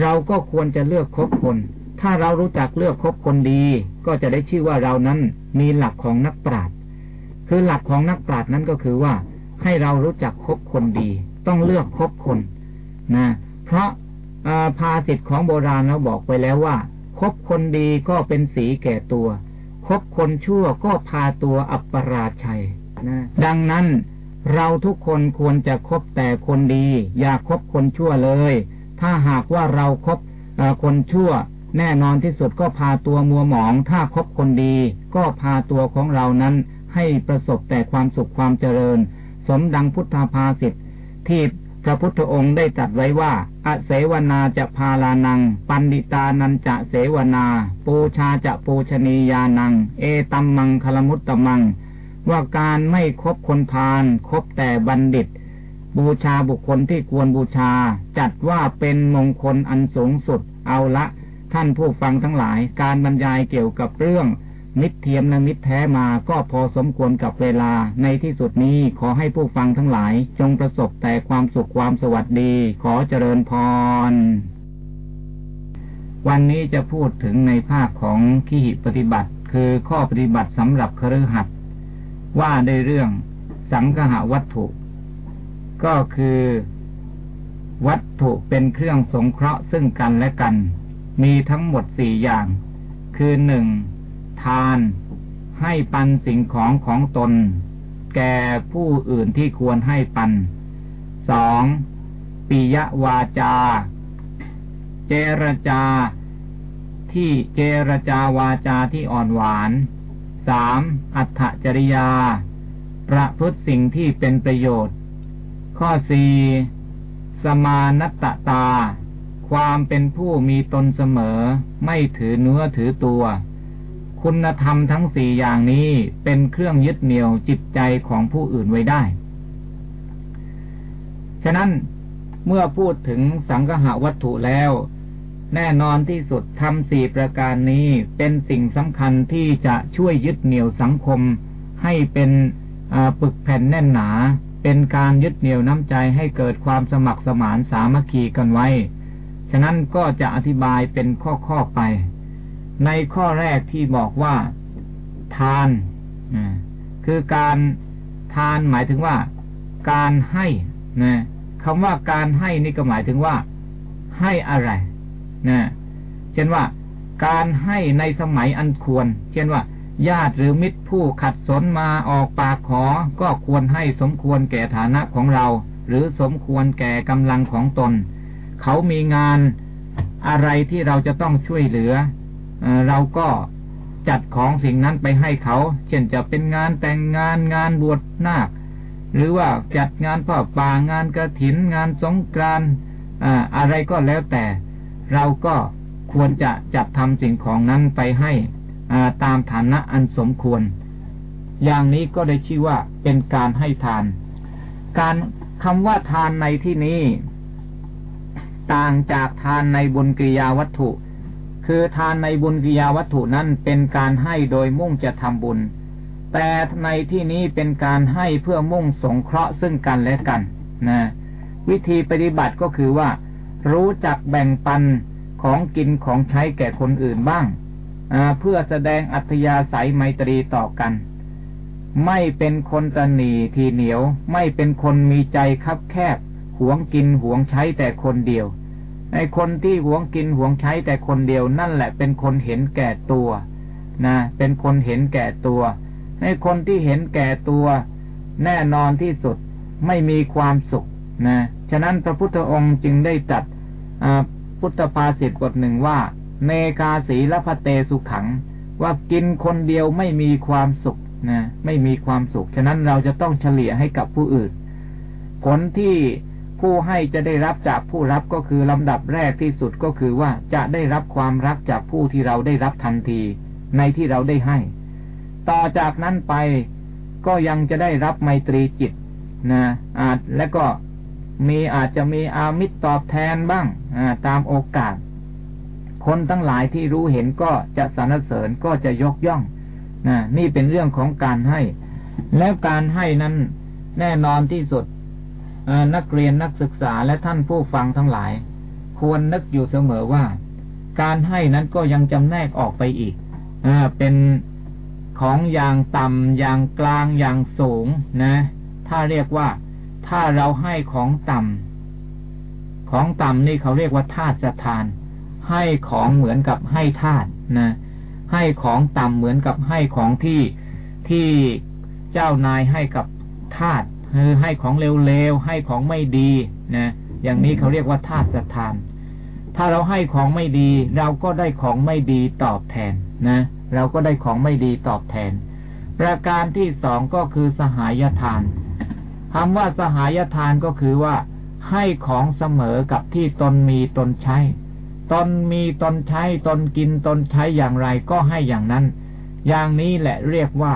เราก็ควรจะเลือกคบคน ถ้าเรารู้จักเลือกคบคนดี ก็จะได้ชื่อว่าเรานั้นมีหลักของนักปราชญ์คือหลักของนักปราชญ์นั้นก็คือว่า ให้เรารู้จักคบคนดี ต้องเลือกคบคนนะเพราะภาษิตของโบราณเราบอกไปแล้วว่าคบคนดีก็เป็นสีแก่ตัวคบคนชั่วก็พาตัวอัปราชัยนะดังนั้นเราทุกคนควรจะคบแต่คนดี อย่าคบคนชั่วเลย ถ้าหากว่าเราครบคนชั่ว แน่นอนที่สุดก็พาตัวมัวหมอง ถ้าคบคนดี ก็พาตัวของเรานั้นให้ประสบแต่ความสุขความเจริญ สมดังพุทธาภาสิทธิที่พระพุทธองค์ได้ตรัสไว้ว่าอเสวนาจะพาลานัง ปันดิตานันจะเสวนา ปูชาจะปูชนียานัง เอตัมมังคลมุตตมัง ว่าการไม่คบคนพาลคบแต่บัณฑิต บูชาบุคคลที่ควรบูชา จัดว่าเป็นมงคลอันสูงสุด เอาละ ท่านผู้ฟังทั้งหลาย การบรรยายเกี่ยวกับเรื่องมิตรเทียมและมิตรแท้มาก็พอสมควรกับเวลา ในที่สุดนี้ขอให้ผู้ฟังทั้งหลาย จงประสบแต่ความสุขความสวัสดี ขอเจริญพร วันนี้จะพูดถึงในภาคของขีหิปฏิบัติ คือข้อปฏิบัติสำหรับครือหัดว่าในเรื่องสังหาวัตถุ ก็คือ วัตถุเป็นเครื่องสงเคราะห์ซึ่งกันและกัน มีทั้งหมดสี่อย่าง คือหนึ่งทานให้ปันสิ่งของของตน แก่ผู้อื่นที่ควรให้ปันสองปิยวาจา เจรจา ที่เจรจาวาจาที่อ่อนหวานสามอัตถจริยา ประพฤติสิ่งที่เป็นประโยชน์ ข้อสี่สมานัตตา ความเป็นผู้มีตนเสมอ ไม่ถือเนื้อถือตัว คุณธรรมทั้งสี่อย่างนี้เป็นเครื่องยึดเหนี่ยวจิตใจของผู้อื่นไว้ได้ ฉะนั้นเมื่อพูดถึงสังหาวัตถุแล้ว แน่นอนที่สุดทำสี่ประการนี้เป็นสิ่งสำคัญที่จะช่วยยึดเหนี่ยวสังคมให้เป็นปึกแผ่นแน่นหนา เป็นการยึดเหนี่ยวน้ำใจให้เกิดความสมัครสมานสามัคคีกันไว้ ฉะนั้นก็จะอธิบายเป็นข้อๆไป ในข้อแรกที่บอกว่าทานคือการทานหมายถึงว่า การให้นะคำว่าการให้นี่ก็หมายถึงว่า ให้อะไรนะเช่นว่า การให้ในสมัยอันควร เช่นว่า ญาติหรือมิตรผู้ขัดสนมาออกปากขอ ก็ควรให้สมควรแก่ฐานะของเรา หรือสมควรแก่กำลังของตน เขามีงานอะไรที่เราจะต้องช่วยเหลือ เราก็จัดของสิ่งนั้นไปให้เขา เช่นจะเป็นงานแต่งงานงานบวชนาค หรือว่าจัดงานพ่อป่างานกระถิน งานสงกรานอะไรก็แล้วแต่ เราก็ควรจะจัดทำสิ่งของนั้นไปให้ ตามฐานะอันสมควร อย่างนี้ก็ได้ชื่อว่าเป็นการให้ทาน การคำว่าทานในที่นี้ ต่างจากทานในบุญกิยาวัตถุ คือทานในบุญกิยาวัตถุนั้นเป็นการให้โดยมุ่งจะทำบุญ แต่ในที่นี้เป็นการให้เพื่อมุ่งสงเคราะห์ซึ่งกันและกันนะวิธีปฏิบัติก็คือว่า รู้จักแบ่งปันของกินของใช้แก่คนอื่นบ้าง เพื่อแสดงอัธยาศัยไมตรีต่อกัน ไม่เป็นคนตนีทีเหนียว ไม่เป็นคนมีใจคับแคบหวงกินหวงใช้แต่คนเดียวไอ้คนที่หวงกินหวงใช้แต่คนเดียวนั่นแหละเป็นคนเห็นแก่ตัวนะเป็นคนเห็นแก่ตัวให้คนที่เห็นแก่ตัว แน่นอนที่สุดไม่มีความสุขนะฉะนั้นพระพุทธองค์จึงได้จัดพุทธภาษิตบทหนึ่งว่า เนกาสีละพเตสุขัง ว่ากินคนเดียวไม่มีความสุขนะไม่มีความสุข ฉะนั้นเราจะต้องเฉลี่ยให้กับผู้อื่น ผลที่ผู้ให้จะได้รับจากผู้รับก็คือลำดับแรกที่สุดก็คือว่าจะได้รับความรักจากผู้ที่เราได้รับทันที ในที่เราได้ให้ ต่อจากนั้นไปก็ยังจะได้รับไมตรีจิตนะอาจและก็มีอาจจะมีอามิตรตอบแทนบ้างตามโอกาส คนทั้งหลายที่รู้เห็นก็จะสรรเสริญก็จะยกย่องนะนี่เป็นเรื่องของการให้ แล้วการให้นั้นแน่นอนที่สุดนักเรียนนักศึกษาและท่านผู้ฟังทั้งหลาย ควรนึกอยู่เสมอว่า การให้นั้นก็ยังจำแนกออกไปอีกอเป็นของอย่างต่ำอย่างกลางอย่างสูงนะ ถ้าเรียกว่าถ้าเราให้ของต่ำของต่ำนี่เขาเรียกว่าธาตุทาน ให้ของเหมือนกับให้ธาตุนะ ให้ของต่ำเหมือนกับให้ของที่ที่เจ้านายให้กับทาสคือให้ของเร็วๆให้ของไม่ดีนะอย่างนี้เขาเรียกว่าธาตุทาน ถ้าเราให้ของไม่ดี เราก็ได้ของไม่ดีตอบแทนนะ เราก็ได้ของไม่ดีตอบแทน ประการที่สองก็คือสหายทานคำว่าสหายทานก็คือว่า ให้ของเสมอกับที่ตนมีตนใช้ ตนมีตนใช้ตนกินตนใช้อย่างไรก็ให้อย่างนั้น อย่างนี้แหละเรียกว่า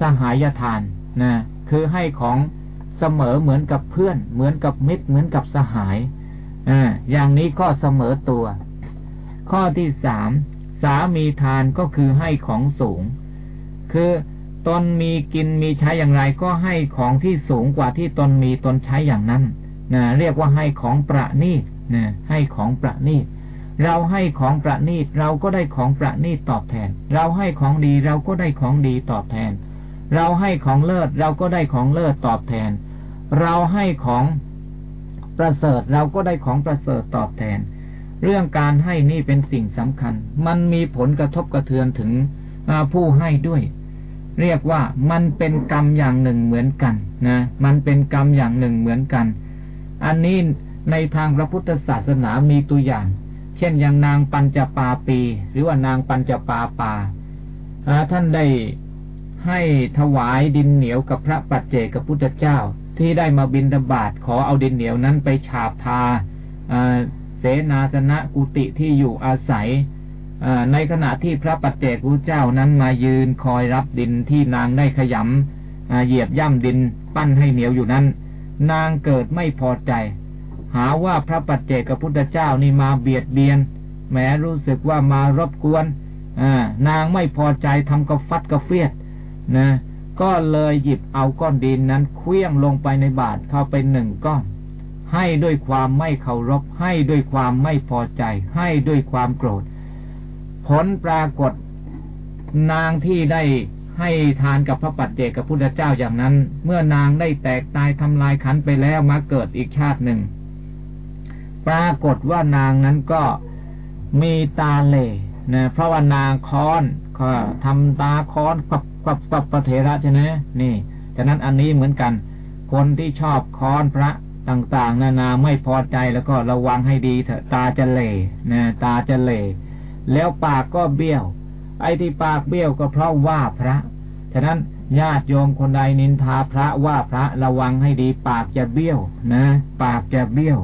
สหายทานนะคือให้ของเสมอเหมือนกับเพื่อน เหมือนกับมิตร เหมือนกับสหายอ่าอย่างนี้ก็เสมอตัว ข้อที่สามสามีทานก็คือให้ของสูง คือตนมีกินมีใช้อย่างไรก็ให้ของที่สูงกว่าที่ตนมีตนใช้อย่างนั้นนะเรียกว่าให้ของประณีตนะให้ของประณีต เราให้ของประณีตเราก็ได้ของประณีตตอบแทน เราให้ของดีเราก็ได้ของดีตอบแทน เราให้ของเลิศเราก็ได้ของเลิศตอบแทน เราให้ของประเสริฐเราก็ได้ของประเสริฐตอบแทน เรื่องการให้นี่เป็นสิ่งสำคัญ มันมีผลกระทบกระเทือนถึงผู้ให้ด้วย เรียกว่ามันเป็นกรรมอย่างหนึ่งเหมือนกันนะ มันเป็นกรรมอย่างหนึ่งเหมือนกัน อันนี้ในทางพระพุทธศาสนามีตัวอย่าง เช่นอย่างนางปัญจปาปี หรือว่านางปัญจปาปาท่านได้ให้ถวายดินเหนียวกับพระปัจเจกพุทธเจ้า ที่ได้มาบินดบาตขอเอาดินเหนียวนั้นไปฉาบทาเสนาสนะกุติที่อยู่อาศัยในขณะที่พระปัจเจกุเจ้านั้นมายืนคอยรับดินที่นางได้ขยำเหยียบย่ำดินปั้นให้เหนียวอยู่นั้น นางเกิดไม่พอใจ หาว่าพระปัจเจกพุทธเจ้านี่มาเบียดเบียน แม้รู้สึกว่ามารบกวนนางไม่พอใจทำกระฟัดกระเฟียดนะก็เลยหยิบเอาก้อนดินนั้นเคลี้ยงลงไปในบาตรเข้าไปหนึ่งก้อน ให้ด้วยความไม่เคารพ ให้ด้วยความไม่พอใจ ให้ด้วยความโกรธ ผลปรากฏนางที่ได้ให้ทานกับพระปัจเจกกับพุทธเจ้าอย่างนั้น เมื่อนางได้แตกตายทำลายขันไปแล้วมาเกิดอีกชาติหนึ่ง ปรากฏว่านางนั้นก็มีตาเล่นะเพราะว่านางค้อนก็ทำตาค้อนกับกับกับประเทระใช่ไหมนี่ฉะนั้นอันนี้เหมือนกัน คนที่ชอบค้อนพระต่างๆ นานาไม่พอใจแล้วก็ระวังให้ดีเถอะตาจะเล่นะตาจะเล่แล้วปากก็เบี้ยว ไอ้ที่ปากเบี้ยวก็เพราะว่าพระ ฉะนั้นญาติโยมคนใดนินทาพระว่าพระระวังให้ดี ปากจะเบี้ยวนะ ปากจะเบี้ยว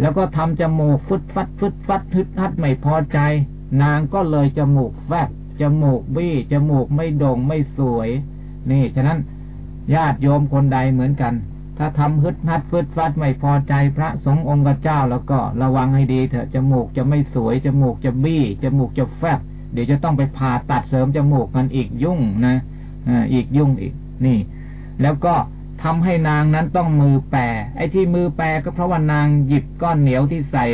แล้วก็ทำจมูกฟึดฟัดฟึดฟัดทึดทัดไม่พอใจ นางก็เลยจมูกแฟบจมูกบี้จมูกไม่โด่งไม่สวย นี่ฉะนั้นญาติโยมคนใดเหมือนกัน ถ้าทำฮึดฮัดฟึดฟัดไม่พอใจพระสงฆ์องค์เจ้าแล้วก็ระวังให้ดีเถอะจมูกจะไม่สวยจมูกจะบี้จมูกจะแฟบเดี๋ยวจะต้องไปผ่าตัดเสริมจมูกกันอีกยุ่งนะอีกยุ่งอีกนี่ แล้วก็ ทำให้นางนั้นต้องมือแปรไอ้ที่มือแปรก็เพราะว่านางหยิบก้อนเหนียวที่ใส่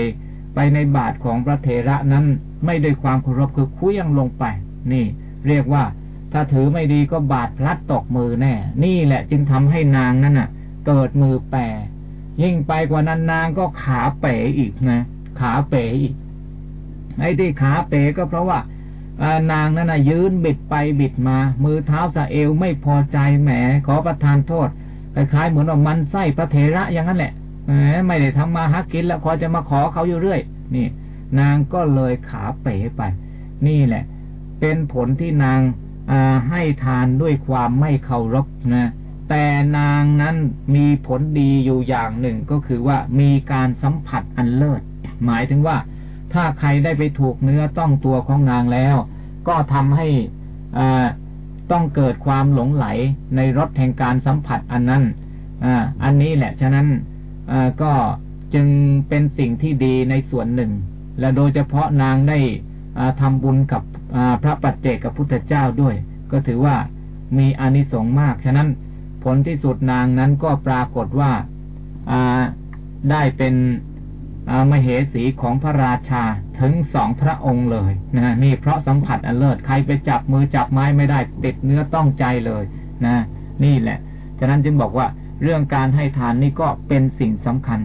ไปในบาทของพระเถระนั้น ไม่ด้วยความเคารพคือคุยยังลงไป นี่ เรียกว่า ถ้าถือไม่ดีก็บาดพลัดตกมือแน่ นี่แหละจึงทำให้นางนั้นน่ะ เกิดมือแปรยิ่งไปกว่านั้นนางก็ขาเป๋อีกนะ ขาเป๋อีกไอ้ที่ขาเป๋ก็เพราะว่านางนั้นนะยืนบิดไปบิดมา มือเท้าสะเอวไม่พอใจแหมขอประทานโทษ คล้ายๆเหมือนว่ามันไส้พระเถระอย่างนั้นแหละไม่ได้ทำมาหากินแล้วคอยจะมาขอเขาอยู่เรื่อย นี่ นางก็เลยขาเป๋ไป นี่แหละ เป็นผลที่นางให้ทานด้วยความไม่เคารพนะ แต่นางนั้นมีผลดีอยู่อย่างหนึ่งก็คือว่ามีการสัมผัสอันเลิศ หมายถึงว่า ถ้าใครได้ไปถูกเนื้อต้องตัวของนางแล้ว ก็ทำให้ ต้องเกิดความหลงไหลในรสแห่งการสัมผัสอันนั้นอันนี้แหละ ฉะนั้นก็จึงเป็นสิ่งที่ดีในส่วนหนึ่ง และโดยเฉพาะนางได้ทำบุญกับพระปัจเจกกับพุทธเจ้าด้วย ก็ถือว่ามีอานิสงส์มาก ฉะนั้นผลที่สุดนางนั้นก็ปรากฏว่าได้เป็นมเหสีของพระราชา ถึงสองพระองค์เลยนะนี่เพราะสัมผัสอันเลิศใครไปจับมือจับไม้ไม่ได้ติดเนื้อต้องใจเลยนะนี่แหละ ฉะนั้นจึงบอกว่าเรื่องการให้ทานนี่ก็เป็นสิ่งสำคัญ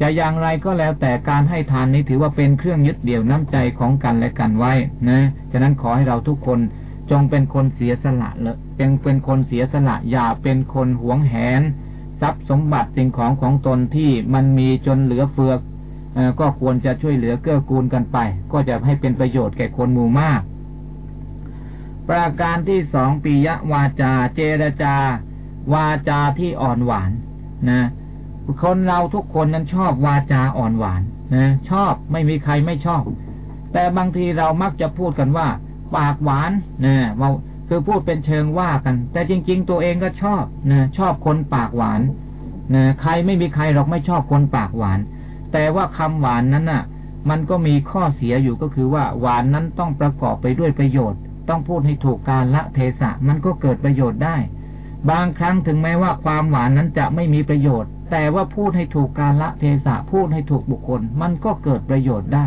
จะอย่างไรก็แล้วแต่การให้ทานนี้ถือว่าเป็นเครื่องยึดเดี่ยวน้ำใจของกันและกันไว้นะฉะนั้นขอให้เราทุกคนจงเป็นคนเสียสละเลยเป็นเป็นคนเสียสละอย่าเป็นคนหวงแหนทรัพย์สมบัติสิ่งของของตนที่มันมีจนเหลือเฟือ ก็ควรจะช่วยเหลือเกื้อกูลกันไป ก็จะให้เป็นประโยชน์แก่คนหมู่มาก ประการที่สองปิยวาจา เจรจา วาจาที่อ่อนหวานนะคนเราทุกคนนั้นชอบวาจาอ่อนหวานนะชอบไม่มีใครไม่ชอบ แต่บางทีเรามักจะพูดกันว่า ปากหวานนะว่าคือพูดเป็นเชิงว่ากัน แต่จริง ๆ ตัวเองก็ชอบนะชอบคนปากหวานนะใครไม่มีใครหรอกไม่ชอบคนปากหวาน แต่ว่าคำหวานนั้นน่ะ มันก็มีข้อเสียอยู่ก็คือว่าหวานนั้นต้องประกอบไปด้วยประโยชน์ ต้องพูดให้ถูกการละเทศะมันก็เกิดประโยชน์ได้ บางครั้งถึงแม้ว่าความหวานนั้นจะไม่มีประโยชน์ แต่ว่าพูดให้ถูกการละเทศะพูดให้ถูกบุคคล มันก็เกิดประโยชน์ได้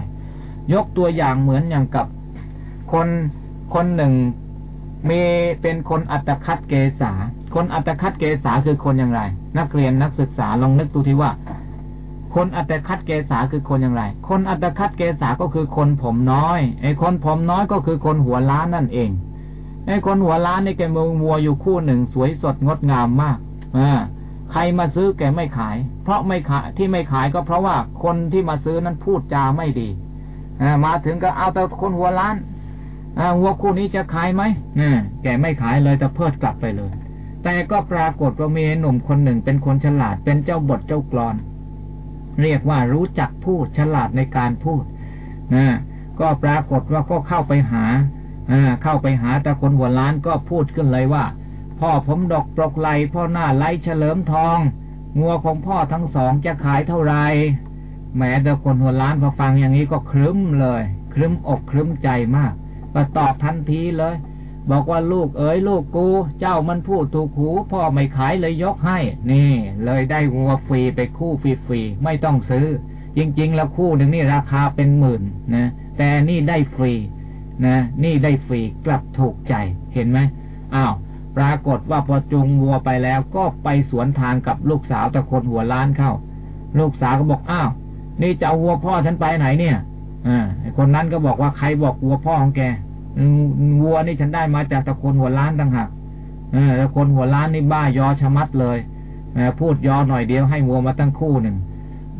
ยกตัวอย่างเหมือนอย่างกับ คนคนหนึ่งมีเป็นคนอัตคัดเกษา คนอัตคัดเกษาคือคนอย่างไร นักเรียนนักศึกษาลองนึกดูที่ว่า คนอัตคัดเกษาคือคนอย่างไร คนอัตคัดเกษาก็คือคนผมน้อยไอ้คนผมน้อยก็คือคนหัวล้านนั่นเองไอ้คนหัวล้านในแกมือวัวอยู่คู่หนึ่งสวยสดงดงามมากอ่าใครมาซื้อแกไม่ขาย เพราะไม่ขายที่ไม่ขายก็เพราะว่าคนที่มาซื้อนั้นพูดจาไม่ดีอมาถึงก็เอาแต่คนหัวล้านอวัวคู่นี้จะขายไหมเนี่ยแกไม่ขายเลยแต่เพิดกลับไปเลย แต่ก็ปรากฏว่ามีหนุ่มคนหนึ่งเป็นคนฉลาดเป็นเจ้าบทเจ้ากรอน เรียกว่ารู้จักพูดฉลาดในการพูดนะก็ปรากฏว่าก็เข้าไปหาเข้าไปหาแต่คนหัวล้านก็พูดขึ้นเลยว่า พ่อผมดอกปลกไหลพ่อหน้าไหลเฉลิมทอง งัวของพ่อทั้งสองจะขายเท่าไรแม้แต่คนหัวล้านพอฟังอย่างนี้ก็ครึ้มเลย ครึ้มอกครึ้มใจมากก็ตอบทันทีเลย บอกว่าลูกเอ๋ยลูกกู เจ้ามันพูดถูกหู พ่อไม่ขายเลยยกให้ นี่ เลยได้งัวฟรีไปคู่ฟรีๆไม่ต้องซื้อ จริง ๆ แล้วคู่หนึ่งนี่ราคาเป็นหมื่นนะแต่นี่ได้ฟรีนะนี่ได้ฟรีกลับถูกใจเห็นไหมอ้าวปรากฏว่าพอจูงวัวไปแล้วก็ไปสวนทางกับลูกสาวตะคนหัวล้านเข้า ลูกสาวก็บอกอ้าวนี่จะเอาวัวพ่อฉันไปไหนเนี่ยอ่าคนนั้นก็บอกว่าใครบอกวัวพ่อของแก วัวนี่ฉันได้มาจากตะคนหัวล้านต่างหากตะคนหัวล้านนี่บ้ายอชะมัดเลยพูดยอหน่อยเดียวให้วัวมาตั้งคู่หนึ่ง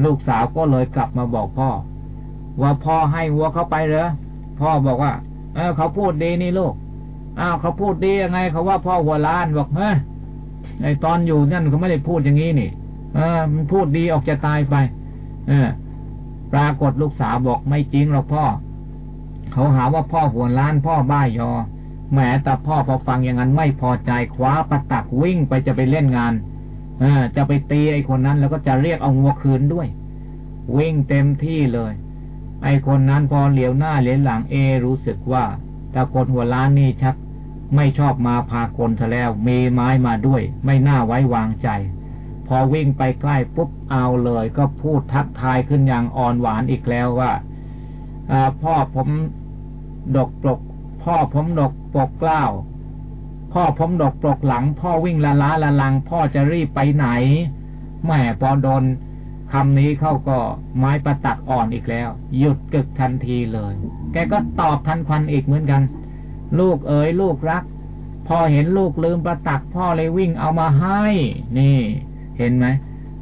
ลูกสาวก็เลยกลับมาบอกพ่อ ว่าพ่อให้วัวเขาไปเหรอพ่อบอกว่า เออ เขาพูดดีนี่ลูกอ้าวเขาพูดดียังไง เขาว่าพ่อหัวล้านบอกเฮ้ยในตอนอยู่นั่นเขาไม่ได้พูดอย่างนี้นี่ เออมันพูดดีออกจะตายไป เออ ปรากฏลูกสาวบอกไม่จริงหรอกพ่อ เขาหาว่าพ่อหัวล้านพ่อบ้ายอ แหมแต่พ่อพอฟังอย่างนั้นไม่พอใจคว้าประตักวิ่งไปจะไปเล่นงาน เออ จะไปตีไอ้คนนั้น แล้วก็จะเรียกเอางัวคืนด้วย วิ่งเต็มที่เลย ไอ้คนนั้นพอเหลียวหน้าเหลียวหลังเอรู้สึกว่าต่คนหัวล้านนี่ชัก ไม่ชอบมาพากลซะแล้ว มีไม้มาด้วย ไม่น่าไว้วางใจ พอวิ่งไปใกล้ปุ๊บเอาเลย ก็พูดทักทายขึ้นอย่างอ่อนหวานอีกแล้วว่าพ่อผม ดกปลก พ่อผมดกปลกกล้าว พ่อผมดกปลกหลัง พ่อวิ่งละล้าละลัง พ่อจะรีบไปไหนแม่พอโดนคำนี้เขาก็ไม้ประตักอ่อนอีกแล้ว หยุดกึกทันทีเลย แกก็ตอบทันควันอีกเหมือนกัน ลูกเอ๋ยลูกรัก พอเห็นลูกลืมประตักพ่อเลยวิ่งเอามาให้ นี่ เห็นไหม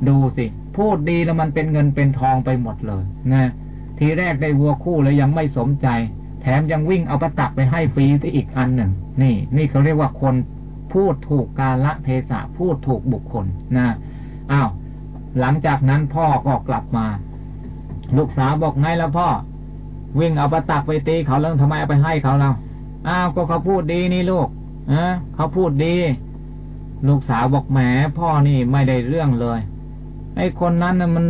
ดูสิพูดดีแล้วมันเป็นเงินเป็นทองไปหมดเลยนะทีแรกได้วัวคู่เลยยังไม่สมใจ แถมยังวิ่งเอาประตักไปให้ฟรีที่อีกอันหนึ่ง นี่ นี่เขาเรียกว่าคนพูดถูกกาละเทศะพูดถูกบุคคลนะอ้าวหลังจากนั้นพ่อก็กลับมา ลูกสาวบอกไงแล้วพ่อ วิ่งเอาประตักไปตีเขาเรื่องทำไมเอาไปให้เขาเราอ้าวก็เขาพูดดีนี่ลูกเออเขาพูดดี ลูกสาวบอกแหมพ่อนี่ไม่ได้เรื่องเลยไอ้คนนั้นน่ะมัน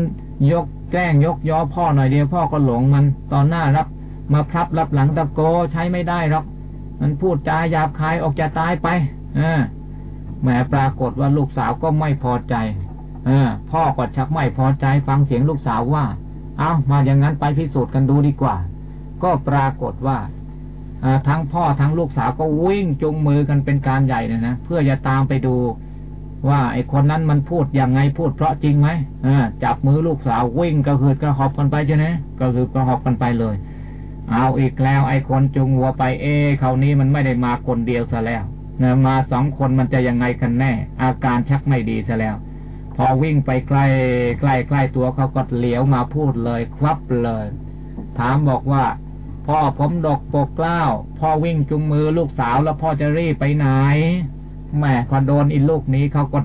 ยกแกล้งยกย้อพ่อหน่อยเดียวพ่อก็หลงมันตอนหน้ารับ มาพรับรับหลังตะโกใช้ไม่ได้หรอก มันพูดจาหยาบคายออกจะตายไป เออแหมปรากฏว่าลูกสาวก็ไม่พอใจ เออ พ่อก็ชักไม่พอใจฟังเสียงลูกสาวว่า เอามาอย่างนั้นไปพิสูจน์กันดูดีกว่า ก็ปรากฏว่าทั้งพ่อทั้งลูกสาวก็วิ่งจุงมือกันเป็นการใหญ่เลยนะเพื่อจะตามไปดูว่าไอ้คนนั้นมันพูดอย่างไงพูดเพราะจริงไหมจับมือลูกสาววิ่งกระหืดกระหอบกันไปใช่ไหมกระหืดกระหอบกันไปเลย เอาอีกแล้ว ไอ้คนจุงวัวไปเอ๊คราวนี้มันไม่ได้มาคนเดียวซะแล้วนะมาสองคนมันจะยังไงกันแน่ อาการชักไม่ดีซะแล้ว พอวิ่งไปใกล้ใกล้ใกล้ตัวเขาก็เหลียวมาพูดเลย ควับเลย ถามบอกว่า พ่อผมดกปกเกล้า พ่อวิ่งจุงมือลูกสาวแล้วพ่อจะรีบไปไหนแม่พอโดนอีลูกนี้เขาก็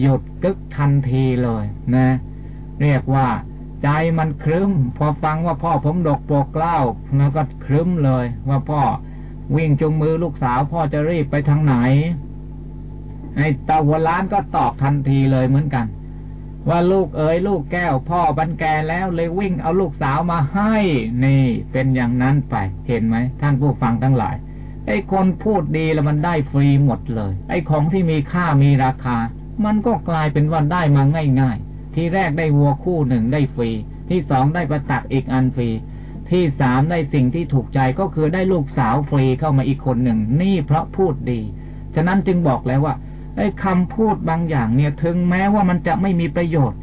หยุดกึกทันทีเลย นะ เรียกว่า ใจมันครึ้ม พอฟังว่าพ่อผมดกปกเกล้าแล้วก็ครึ้มเลย ว่าพ่อวิ่งจุงมือลูกสาวพ่อจะรีบไปทางไหนไอ้ตาหัวล้านก็ตอบทันทีเลยเหมือนกัน ว่าลูกเอ๋ยลูกแก้ว พ่อบันแกแล้วเลยวิ่งเอาลูกสาวมาให้ นี่ เป็นอย่างนั้นไป เห็นไหมท่านผู้ฟังทั้งหลาย ไอ้คนพูดดีแล้วมันได้ฟรีหมดเลย ไอ้ของที่มีค่ามีราคา มันก็กลายเป็นว่าได้มาง่าย ๆ ที่แรกได้วัวคู่หนึ่งได้ฟรี ที่สองได้ประตักอีกอันฟรี ที่สามได้สิ่งที่ถูกใจก็คือได้ลูกสาวฟรีเข้ามาอีกคนหนึ่ง นี่เพราะพูดดี ฉะนั้นจึงบอกแล้วว่าไอ้คำพูดบางอย่างเนี่ยถึงแม้ว่ามันจะไม่มีประโยชน์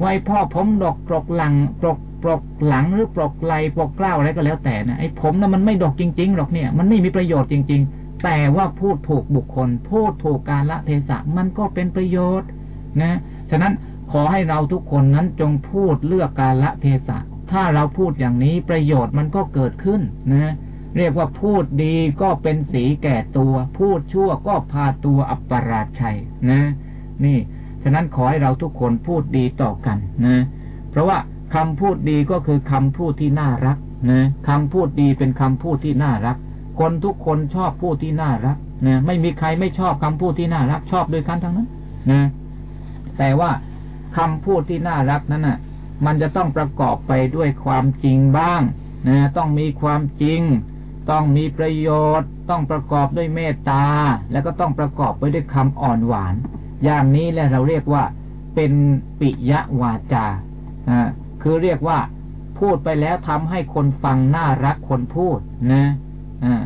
ไว้พ่อผมดอกปลกหลังปลกปลกหลังหรือปลกไหลปลกกล้าวอะไรก็แล้วแต่นะไอ้ผมนะ่ะมันไม่ดอกจริงๆหรอกเนี่ย มันไม่มีประโยชน์จริง ๆ แต่ว่าพูดถูกบุคคล พูดถูกกาละเทศะมันก็เป็นประโยชน์นะ ฉะนั้น ขอให้เราทุกคนนั้นจงพูดเลือกกาละเทศะ ถ้าเราพูดอย่างนี้ประโยชน์มันก็เกิดขึ้นนะ เรียกว่าพูดดีก็เป็นสีแก่ตัว พูดชั่วก็พาตัวอัปปราชัยนะ นี่ ฉะนั้นขอให้เราทุกคนพูดดีต่อกันนะ เพราะว่าคำพูดดีก็คือคำพูดที่น่ารักนะคำพูดดีเป็นคำพูดที่น่ารัก คนทุกคนชอบพูดที่น่ารักนะไม่มีใครไม่ชอบคำพูดที่น่ารัก ชอบโดยกันทั้งนั้นนะ แต่ว่า คำพูดที่น่ารักนั้นน่ะ มันจะต้องประกอบไปด้วยความจริงบ้างนะต้องมีความจริง ต้องมีประโยชน์ ต้องประกอบด้วยเมตตา แล้วก็ต้องประกอบไปด้วยคำอ่อนหวาน อย่างนี้แหละเราเรียกว่า เป็นปิยวาจาอ่าคือเรียกว่า พูดไปแล้วทำให้คนฟังน่ารักคนพูดนะอ่า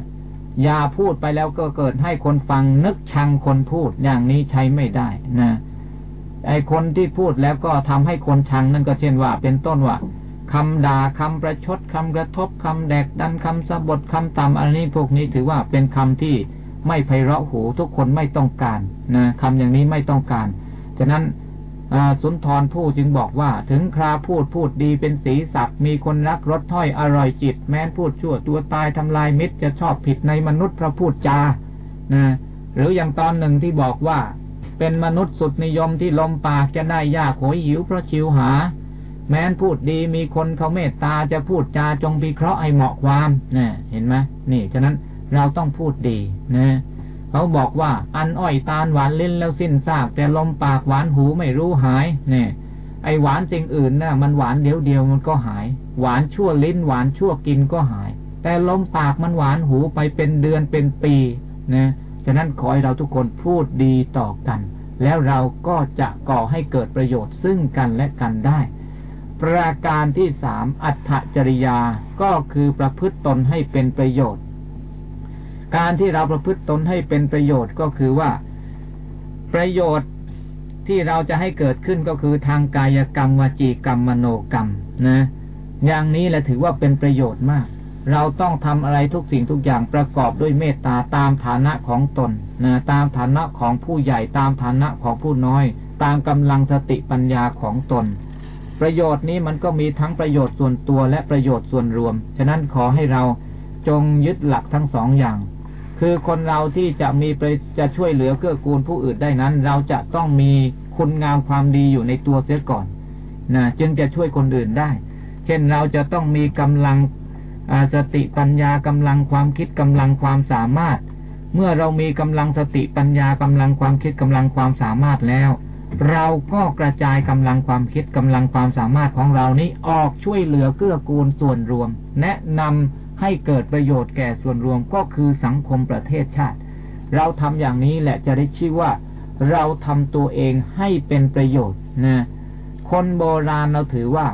อย่าพูดไปแล้วก็เกิดให้คนฟังนึกชังคนพูดอย่างนี้ใช้ไม่ได้นะ ไอคนที่พูดแล้วก็ทำให้คนชังนั่นก็เช่นว่า เป็นต้นว่าคำด่าคำประชดคำกระทบคำแดกดันคำสะบดคำต่ำอันนี้พวกนี้ถือว่าเป็นคำที่ไม่ไพเราะหูทุกคนไม่ต้องการนะคำอย่างนี้ไม่ต้องการฉะนั้นสุนทรผู้จึงบอกว่า ถึงคราพูดพูดดีเป็นสีสักมีคนรักรสถ้อยอร่อยจิต แม้นพูดชั่วตัวตายทำลายมิตรจะชอบผิดในมนุษย์พระพูดจานะหรืออย่างตอนหนึ่งที่บอกว่า เป็นมนุษย์สุดนิยมที่ลมปากจะได้ยากโหยหิวเพราะชิวหา แม้นพูดดีมีคนเขาเมตตาจะพูดจาจงพิเคราะห์ให้เหมาะความนะเห็นไหมนี่ฉะนั้นเราต้องพูดดีนะเขาบอกว่าอันอ้อยตาลหวานลิ้นแล้วสิ้นซาก แต่ลมปากหวานหูไม่รู้หายเนี่ยไอหวานสิ่งอื่นนะ่ะ มันหวานเดียวเดียวมันก็หาย หวานชั่วลิ้นหวานชั่วกินก็หาย แต่ลมปากมันหวานหูไปเป็นเดือนเป็นปีนะ ฉะนั้นขอให้เราทุกคนพูดดีต่อกัน แล้วเราก็จะก่อให้เกิดประโยชน์ซึ่งกันและกันได้ ประการที่สามอัตถจริยาก็คือประพฤติตนให้เป็นประโยชน์ การที่เราประพฤติตนให้เป็นประโยชน์ก็คือว่า ประโยชน์ที่เราจะให้เกิดขึ้นก็คือทางกายกรรมวจีกรรมมโนกรรมนะ อย่างนี้แหละถือว่าเป็นประโยชน์มาก เราต้องทำอะไรทุกสิ่งทุกอย่างประกอบด้วยเมตตาตามฐานะของตนนะตามฐานะของผู้ใหญ่ตามฐานะของผู้น้อย ตามกำลังสติปัญญาของตน ประโยชน์นี้มันก็มีทั้งประโยชน์ส่วนตัวและประโยชน์ส่วนรวม ฉะนั้นขอให้เราจงยึดหลักทั้งสองอย่าง คือคนเราที่จะมีไปจะช่วยเหลือเกื้อกูลผู้อื่นได้นั้น เราจะต้องมีคุณงามความดีอยู่ในตัวเสียก่อนนะจึงจะช่วยคนอื่นได้ เช่นเราจะต้องมีกำลัง สติปัญญากำลังความคิดกำลังความสามารถ เมื่อเรามีกำลังสติปัญญากำลังความคิดกำลังความสามารถแล้ว เราก็กระจายกำลังความคิดกำลังความสามารถของเรานี้ออกช่วยเหลือเกื้อกูลส่วนรวม แนะนำให้เกิดประโยชน์แก่ส่วนรวมก็คือสังคมประเทศชาติ เราทำอย่างนี้แหละจะได้ชื่อว่า เราทำตัวเองให้เป็นประโยชน์นะคนโบราณเราถือว่า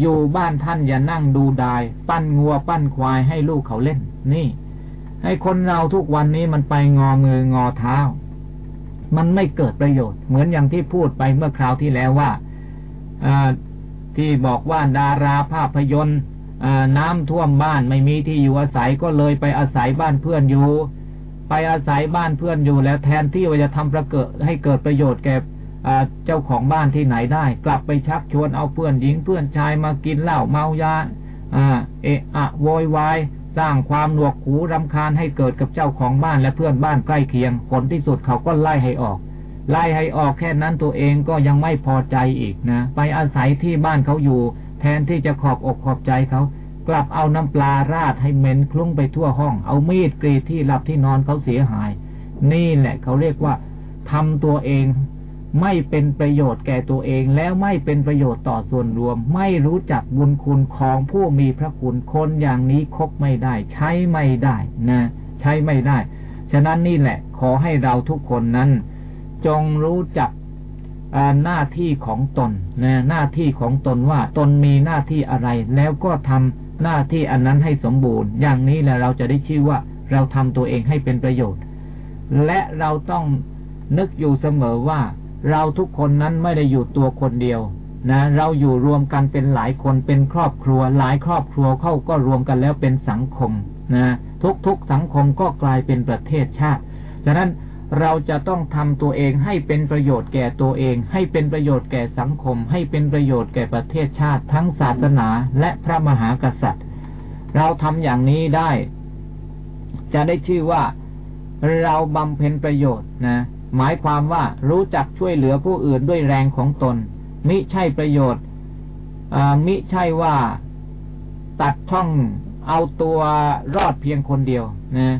อยู่บ้านท่านอย่านั่งดูดาย ปั้นงัวปั้นควายให้ลูกเขาเล่น นี่ ให้คนเราทุกวันนี้มันไปงอมืองอเท้า มันไม่เกิดประโยชน์ เหมือนอย่างที่พูดไปเมื่อคราวที่แล้วว่าที่บอกว่าดาราภาพยนตร์น้ำท่วมบ้านไม่มีที่อยู่อาศัยก็เลยไปอาศัยบ้านเพื่อนอยู่ ไปอาศัยบ้านเพื่อนอยู่แล้วแทนที่ว่าจะทำประเกิดให้เกิดประโยชน์แก่ เจ้าของบ้านที่ไหนได้ กลับไปชักชวนเอาเพื่อนหญิงเพื่อนชายมากินเหล้าเมายาเอะอะโวยวายสร้างความหนวกหูรำคาญให้เกิดกับเจ้าของบ้านและเพื่อนบ้านใกล้เคียงผลที่สุดเขาก็ไล่ให้ออก ไล่ให้ออกแค่นั้นตัวเองก็ยังไม่พอใจอีกนะ ไปอาศัยที่บ้านเขาอยู่ แทนที่จะขอบอกขอบใจเขา กลับเอาน้ำปลาราดให้เหม็นคลุ้งไปทั่วห้อง เอามีดกรีดที่หลับที่นอนเขาเสียหาย นี่แหละเขาเรียกว่าทำตัวเอง ไม่เป็นประโยชน์แก่ตัวเองแล้วไม่เป็นประโยชน์ต่อส่วนรวม ไม่รู้จักบุญคุณของผู้มีพระคุณคนอย่างนี้คบไม่ได้ ใช้ไม่ได้นะ ใช้ไม่ได้ ฉะนั้นนี่แหละ ขอให้เราทุกคนนั้น จงรู้จักหน้าที่ของตนนะหน้าที่ของตนว่าตนมีหน้าที่อะไร แล้วก็ทำหน้าที่อันนั้นให้สมบูรณ์ อย่างนี้แหละเราจะได้ชื่อว่าเราทำตัวเองให้เป็นประโยชน์ และเราต้องนึกอยู่เสมอว่า เราทุกคนนั้นไม่ได้อยู่ตัวคนเดียวนะ เราอยู่รวมกันเป็นหลายคนเป็นครอบครัว หลายครอบครัวเข้าก็รวมกันแล้วเป็นสังคมนะทุกๆสังคมก็กลายเป็นประเทศชาติ ฉะนั้นเราจะต้องทำตัวเองให้เป็นประโยชน์แก่ตัวเอง ให้เป็นประโยชน์แก่สังคม ให้เป็นประโยชน์แก่ประเทศชาติ ทั้งศาสนาและพระมหากษัตริย์ เราทำอย่างนี้ได้ จะได้ชื่อว่าเราบำเพ็ญประโยชน์นะ หมายความว่ารู้จักช่วยเหลือผู้อื่นด้วยแรงของตน มิใช่ประโยชน์มิใช่ว่าตัดช่องเอาตัวรอดเพียงคนเดียวนะ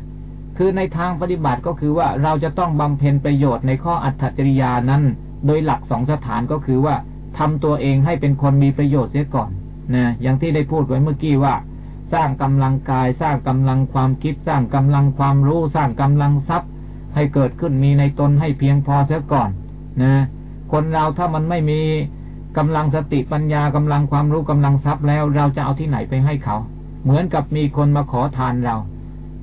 คือในทางปฏิบัติก็คือว่าเราจะต้องบำเพ็ญประโยชน์ในข้ออัตถจริยานั้น โดยหลักสองสถานก็คือว่าทำตัวเองให้เป็นคนมีประโยชน์เสียก่อนนะอย่างที่ได้พูดไว้เมื่อกี้ว่า สร้างกำลังกาย สร้างกำลังความคิด สร้างกำลังความรู้ สร้างกำลังทรัพย์ ให้เกิดขึ้นมีในตนให้เพียงพอเสียก่อนนะคนเราถ้ามันไม่มีกำลังสติปัญญากำลังความรู้กำลังทรัพย์แล้ว เราจะเอาที่ไหนไปให้เขา เหมือนกับมีคนมาขอทานเรา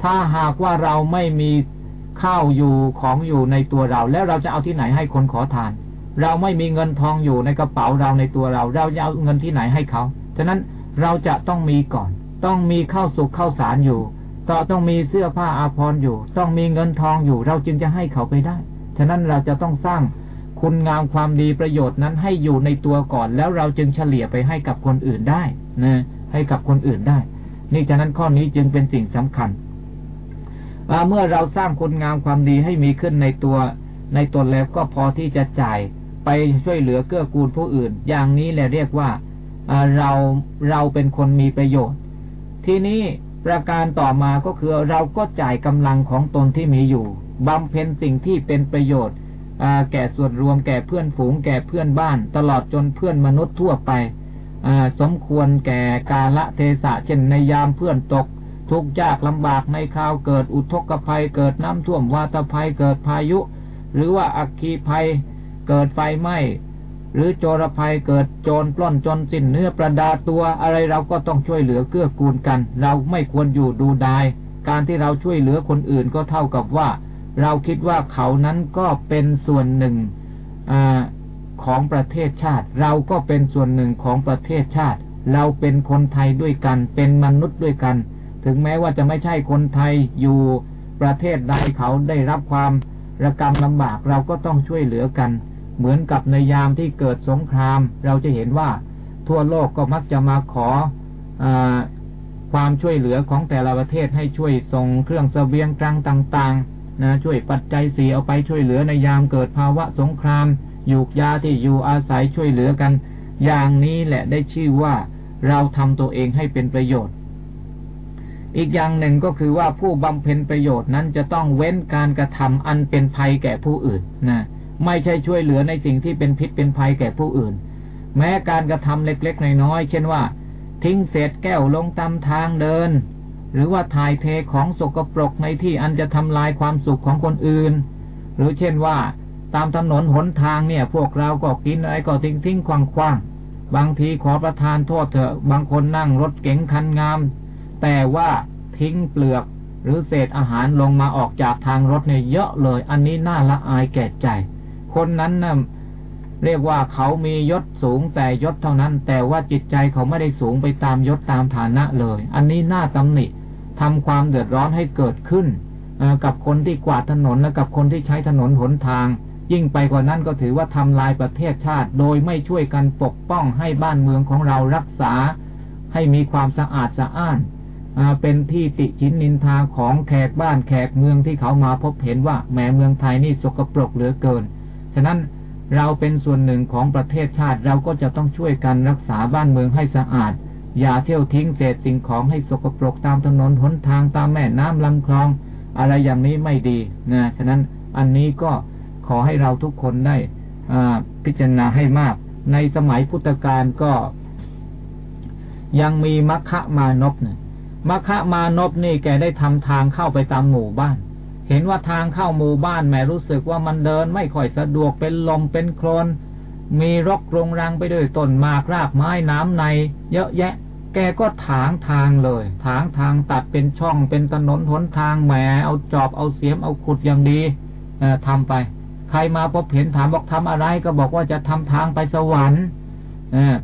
ถ้าหากว่าเราไม่มีข้าวอยู่ของอยู่ในตัวเรา แล้วเราจะเอาที่ไหนให้คนขอทาน เราไม่มีเงินทองอยู่ในกระเป๋าเราในตัวเรา เราจะเอาเงินที่ไหนให้เขาฉะนั้นเราจะต้องมีก่อน ต้องมีข้าวสุกข้าวสารอยู่ ต่อต้องมีเสื้อผ้าอาภรณ์อยู่ ต้องมีเงินทองอยู่ เราจึงจะให้เขาไปได้ ฉะนั้นเราจะต้องสร้างคุณงามความดีประโยชน์นั้นให้อยู่ในตัวก่อน แล้วเราจึงเฉลี่ยไปให้กับคนอื่นได้นะให้กับคนอื่นได้ นี่ฉะนั้นข้อนี้จึงเป็นสิ่งสำคัญเมื่อเราสร้างคุณงามความดีให้มีขึ้นในตัว ในตนแล้วก็พอที่จะจ่ายไปช่วยเหลือเกื้อกูลผู้อื่น อย่างนี้แหละเรียกว่าเราเราเป็นคนมีประโยชน์ ทีนี้ ประการต่อมาก็คือเราก็จ่ายกำลังของตนที่มีอยู่บำเพ็ญสิ่งที่เป็นประโยชน์แก่ส่วนรวมแก่เพื่อนฝูงแก่เพื่อนบ้าน ตลอดจนเพื่อนมนุษย์ทั่วไปสมควรแก่กาละเทศะเช่นในยามเพื่อนตก ทุกข์ยากลำบากในข่าวเกิดอุทกภัยเกิดน้ำท่วมวาตภัยเกิดพายุ หรือว่าอัคคีภัยเกิดไฟไหม้ หรือโจรภัยเกิดโจรปล้นจนสิ้นเนื้อประดาตัวอะไรเราก็ต้องช่วยเหลือเกื้อกูลกัน เราไม่ควรอยู่ดูดายการที่เราช่วยเหลือคนอื่นก็เท่ากับว่า เราคิดว่าเขานั้นก็เป็นส่วนหนึ่งอของประเทศชาติ เราก็เป็นส่วนหนึ่งของประเทศชาติ เราเป็นคนไทยด้วยกัน เป็นมนุษย์ด้วยกัน ถึงแม้ว่าจะไม่ใช่คนไทยอยู่ประเทศใดเขาได้รับความระกรรมลำบากเราก็ต้องช่วยเหลือกัน เหมือนกับในยามที่เกิดสงคราม เราจะเห็นว่าทั่วโลกก็มักจะมาขออความช่วยเหลือของแต่ละประเทศให้ช่วยส่งเครื่องสเสบียงกลางต่างๆนะช่วยปัจจัยสีเอาไปช่วยเหลือในยามเกิดภาวะสงครามยูกยาที่อยู่อาศัยช่วยเหลือกัน อย่างนี้แหละได้ชื่อว่าเราทำตัวเองให้เป็นประโยชน์ อีกอย่างหนึ่งก็คือว่าผู้บำเพ็ญประโยชน์นั้นจะต้องเว้นการกระทำอันเป็นภัยแก่ผู้อื่นนะ ไม่ใช่ช่วยเหลือในสิ่งที่เป็นพิษเป็นภัยแก่ผู้อื่น แม้การกระทำเล็กๆน้อยๆเช่นว่า ทิ้งเศษแก้วลงตามทางเดิน หรือว่าถ่ายเทของสกปรกในที่อันจะทำลายความสุขของคนอื่น หรือเช่นว่า ตามถนนหนทางเนี่ย พวกเราก็กินอะไรก็ทิ้งทิ้งคว่างคว่างบางทีขอประทานโทษเถอะบางคนนั่งรถเก๋งคันงาม แต่ว่าทิ้งเปลือกหรือเศษอาหารลงมาออกจากทางรถเนี่ยเยอะเลย อันนี้น่าละอายแก่ใจ คนนั้นนะ่ะเรียกว่าเขามียศสูงแต่ยศเท่านั้น แต่ว่าจิตใจเขาไม่ได้สูงไปตามยศตามฐานะเลย อันนี้น่าตำหนิทำความเดือดร้อนให้เกิดขึ้นกับคนที่กวาดถนนและกับคนที่ใช้ถนนหนทาง ยิ่งไปกว่านั้นก็ถือว่าทำลายประเทศชาติ โดยไม่ช่วยกันปกป้องให้บ้านเมืองของเรารักษา ให้มีความสะอาดสะอ้านเป็นที่ติชินนินทาของแขกบ้านแขกเมืองที่เขามาพบเห็นว่าแม้เมืองไทยนี่สกปรกเหลือเกิน ฉะนั้นเราเป็นส่วนหนึ่งของประเทศชาติเราก็จะต้องช่วยกันรักษาบ้านเมืองให้สะอาด อย่าเที่ยวทิ้งเศษสิ่งของให้สกปรกตามถนนหนทางตามแม่น้ำลำคลอง อะไรอย่างนี้ไม่ดีนะฉะนั้นอันนี้ก็ขอให้เราทุกคนได้พิจารณาให้มาก ในสมัยพุทธกาลก็ ยังมีมัคคะมานพเนี่ยมัคคะมานพนี่แกได้ทำทางเข้าไปตามหมู่บ้าน เห็นว่าทางเข้าหมู่บ้านแม่รู้สึกว่ามันเดินไม่ค่อยสะดวกเป็นลมเป็นโคลนมีรกรงรังไปด้วยต้นมากรากไม้น้ำใน เยอะแยะ แกก็ถางทางเลย ถางทางตัดเป็นช่องเป็นถนนหนทางแหมเอาจอบเอาเสียมเอาขุดอย่างดีทำไป ใครมาพบเห็นถามบอกทำอะไร ก็บอกว่าจะทำทางไปสวรรค์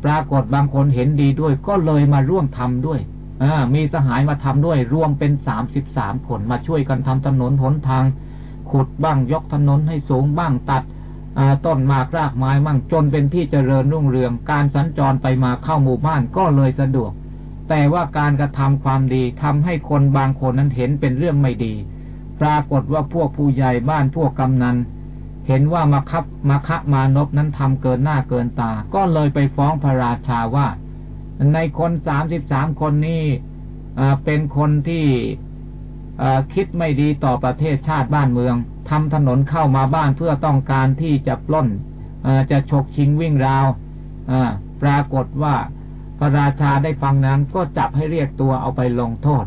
ปรากฏบางคนเห็นดีด้วยก็เลยมาร่วมทำด้วย มีสหายมาทำด้วยรวมเป็นสามสิบสามคนมาช่วยกันทำถนนหนทาง ขุดบ้างยกถนนให้สูงบ้างตัดต้นมากรากไม้มั่งจนเป็นที่เจริญรุ่งเรือง การสัญจรไปมาเข้าหมู่บ้านก็เลยสะดวก แต่ว่าการกระทำความดีทำให้คนบางคนนั้นเห็นเป็นเรื่องไม่ดี ปรากฏว่าพวกผู้ใหญ่บ้านพวกกำนันเห็นว่ามาคับมาคะมานพนั้นทำเกินหน้าเกินตา ก็เลยไปฟ้องพระราชาว่า ในคนสามสิบสามคนนี้เป็นคนที่คิดไม่ดีต่อประเทศชาติบ้านเมืองทำถนนเข้ามาบ้านเพื่อต้องการที่จะปล้นจะฉกชิงวิ่งราวปรากฏว่าพระราชาได้ฟังนั้นก็จับให้เรียกตัวเอาไปลงโทษ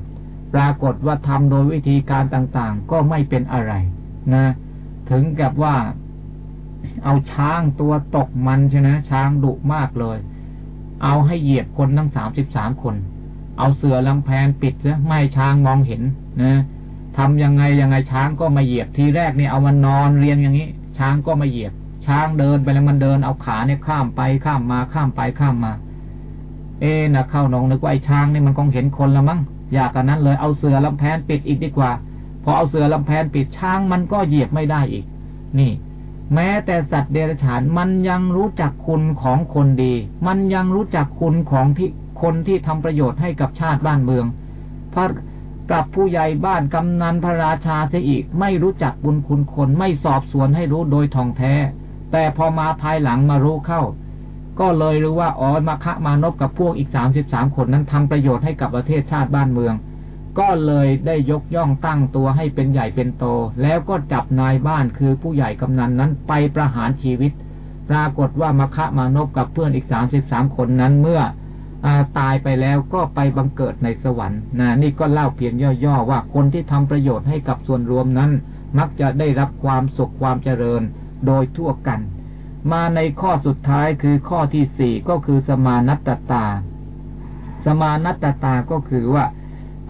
ปรากฏว่าทำโดยวิธีการต่างๆ ก็ไม่เป็นอะไรนะ ถึงกับว่าเอาช้างตัวตกมันใช่ไหมช้างดุมากเลย เอาให้เหยียบคนทั้งสามสิบสามคน เอาเสือลำแพนปิดซะไม่ช้างมองเห็นนะทำยังไงยังไงช้างก็มาเหยียบทีแรกเนี่ยเอามันนอนเรียนอย่างนี้ ช้างก็มาเหยียบ ช้างเดินไปแล้วมันเดินเอาขาเนี่ยข้ามไปข้ามมาข้ามไปข้ามมา เอ๊นะเข้านองนึกว่าไอ้ช้างนี่มันคงเห็นคนละมั้งอยากกันนั้นเลยเอาเสือลำแพนปิดอีกดีกว่า พอเอาเสือลำแพนปิดช้างมันก็เหยียบไม่ได้อีก นี่ แม้แต่สัตว์เดรัจฉานมันยังรู้จักคุณของคนดี มันยังรู้จักคุณของที่คนที่ทำประโยชน์ให้กับชาติบ้านเมือง พระกับผู้ใหญ่บ้านกำนันพระราชาเสียอีก ไม่รู้จักบุญคุณคนไม่สอบสวนให้รู้โดยท่องแท้ แต่พอมาภายหลังมารู้เข้า ก็เลยรู้ว่าอ๋อมาคะมานบกับพวกอีกสามสิบสามคนนั้นทำประโยชน์ให้กับประเทศชาติบ้านเมือง ก็เลยได้ยกย่องตั้งตัวให้เป็นใหญ่เป็นโต แล้วก็จับนายบ้านคือผู้ใหญ่กำนันนั้นไปประหารชีวิต ปรากฏว่ามาคะมานบกับเพื่อนอีกสามสิบสามคนนั้นเมื่อตายไปแล้วก็ไปบังเกิดในสวรรค์นะนี่ก็เล่าเพียงย่อๆว่าคนที่ทำประโยชน์ให้กับส่วนรวมนั้น มักจะได้รับความสุขความเจริญโดยทั่วกัน มาในข้อสุดท้ายคือข้อที่สี่ก็คือสมานัตตา สมานัตตาก็คือว่า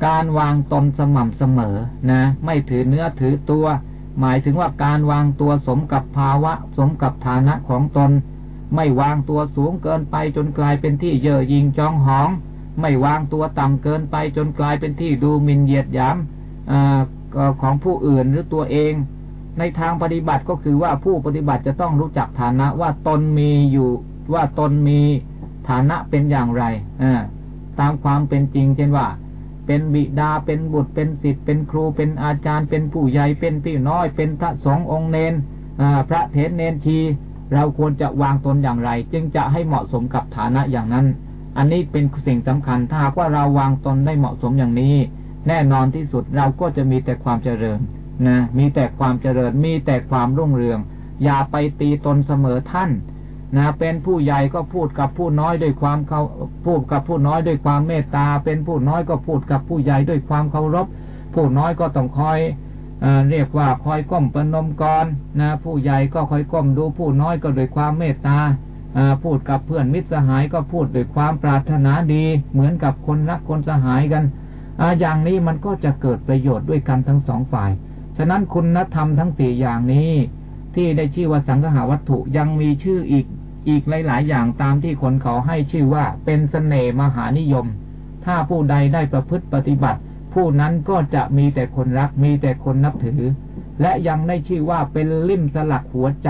การวางตนสม่ำเสมอนะ ไม่ถือเนื้อถือตัว หมายถึงว่าการวางตัวสมกับภาวะ สมกับฐานะของตน ไม่วางตัวสูงเกินไปจนกลายเป็นที่เย่อหยิ่งจองหอง ไม่วางตัวต่ำเกินไปจนกลายเป็นที่ดูหมิ่นเหยียดหยามของผู้อื่นหรือตัวเอง ในทางปฏิบัติก็คือว่าผู้ปฏิบัติจะต้องรู้จักฐานะว่าตนมีอยู่ว่าตนมีฐานะเป็นอย่างไรตามความเป็นจริงเช่นว่า เป็นบิดาเป็นบุตรเป็นศิษย์เป็นครูเป็นอาจารย์เป็นผู้ใหญ่เป็นพี่น้อย เป็นพระสงฆ์องค์เนนพระเทศเนนชี เราควรจะวางตนอย่างไร จึงจะให้เหมาะสมกับฐานะอย่างนั้น อันนี้เป็นสิ่งสำคัญถ้าว่าเราวางตนได้เหมาะสมอย่างนี้ แน่นอนที่สุดเราก็จะมีแต่ความเจริญนะมีแต่ความเจริญมีแต่ความรุ่งเรือง อย่าไปตีตนเสมอท่าน นะเป็นผู้ใหญ่ก็พูดกับผู้น้อยด้วยความเขาพูดกับผู้น้อยด้วยความเมตตา เป็นผู้น้อยก็พูดกับผู้ใหญ่ด้วยความเคารพ ผู้น้อยก็ต้องคอยเรียกว่าคอยก้มประนมกรนะผู้ใหญ่ก็คอยก้มดูผู้น้อยก็ด้วยความเมตตาพูดกับเพื่อนมิตรสหายก็พูดด้วยความปรารถนาดี เหมือนกับคนรักคนสหายกันออย่างนี้มันก็จะเกิดประโยชน์ด้วยกันทั้งสองฝ่าย ฉะนั้นคุณธรรมทั้งสี่อย่างนี้ ที่ได้ชื่อว่าสังหาวัตถุยังมีชื่ออีก อีกหลายๆ อย่างตามที่คนเขาให้ชื่อว่าเป็นสเสน่ห์มหานิยม ถ้าผู้ใดได้ประพฤติปฏิบัติ ผู้นั้นก็จะมีแต่คนรักมีแต่คนนับถือ และยังได้ชื่อว่าเป็นลิ่มสลักหัวใจ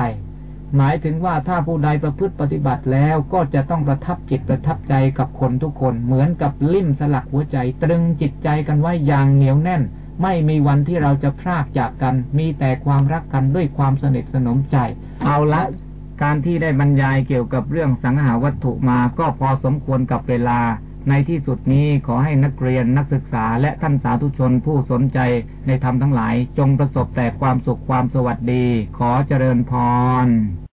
หมายถึงว่าถ้าผู้ใดประพฤติปฏิบัติแล้วก็จะต้องประทับจิตประทับใจกับคนทุกคน เหมือนกับลิ่มสลักหัวใจ ตรึงจิตใจกันไว้อย่างเหนียวแน่น ไม่มีวันที่เราจะพรากจากกัน มีแต่ความรักกันด้วยความสนิทสนมใจ เอาละ การที่ได้บรรยายเกี่ยวกับเรื่องสังหาวัตถุมาก็พอสมควรกับเวลา ในที่สุดนี้ขอให้นักเรียนนักศึกษาและท่านสาธุชนผู้สนใจในธรรมทั้งหลาย จงประสบแต่ความสุขความสวัสดี ขอเจริญพร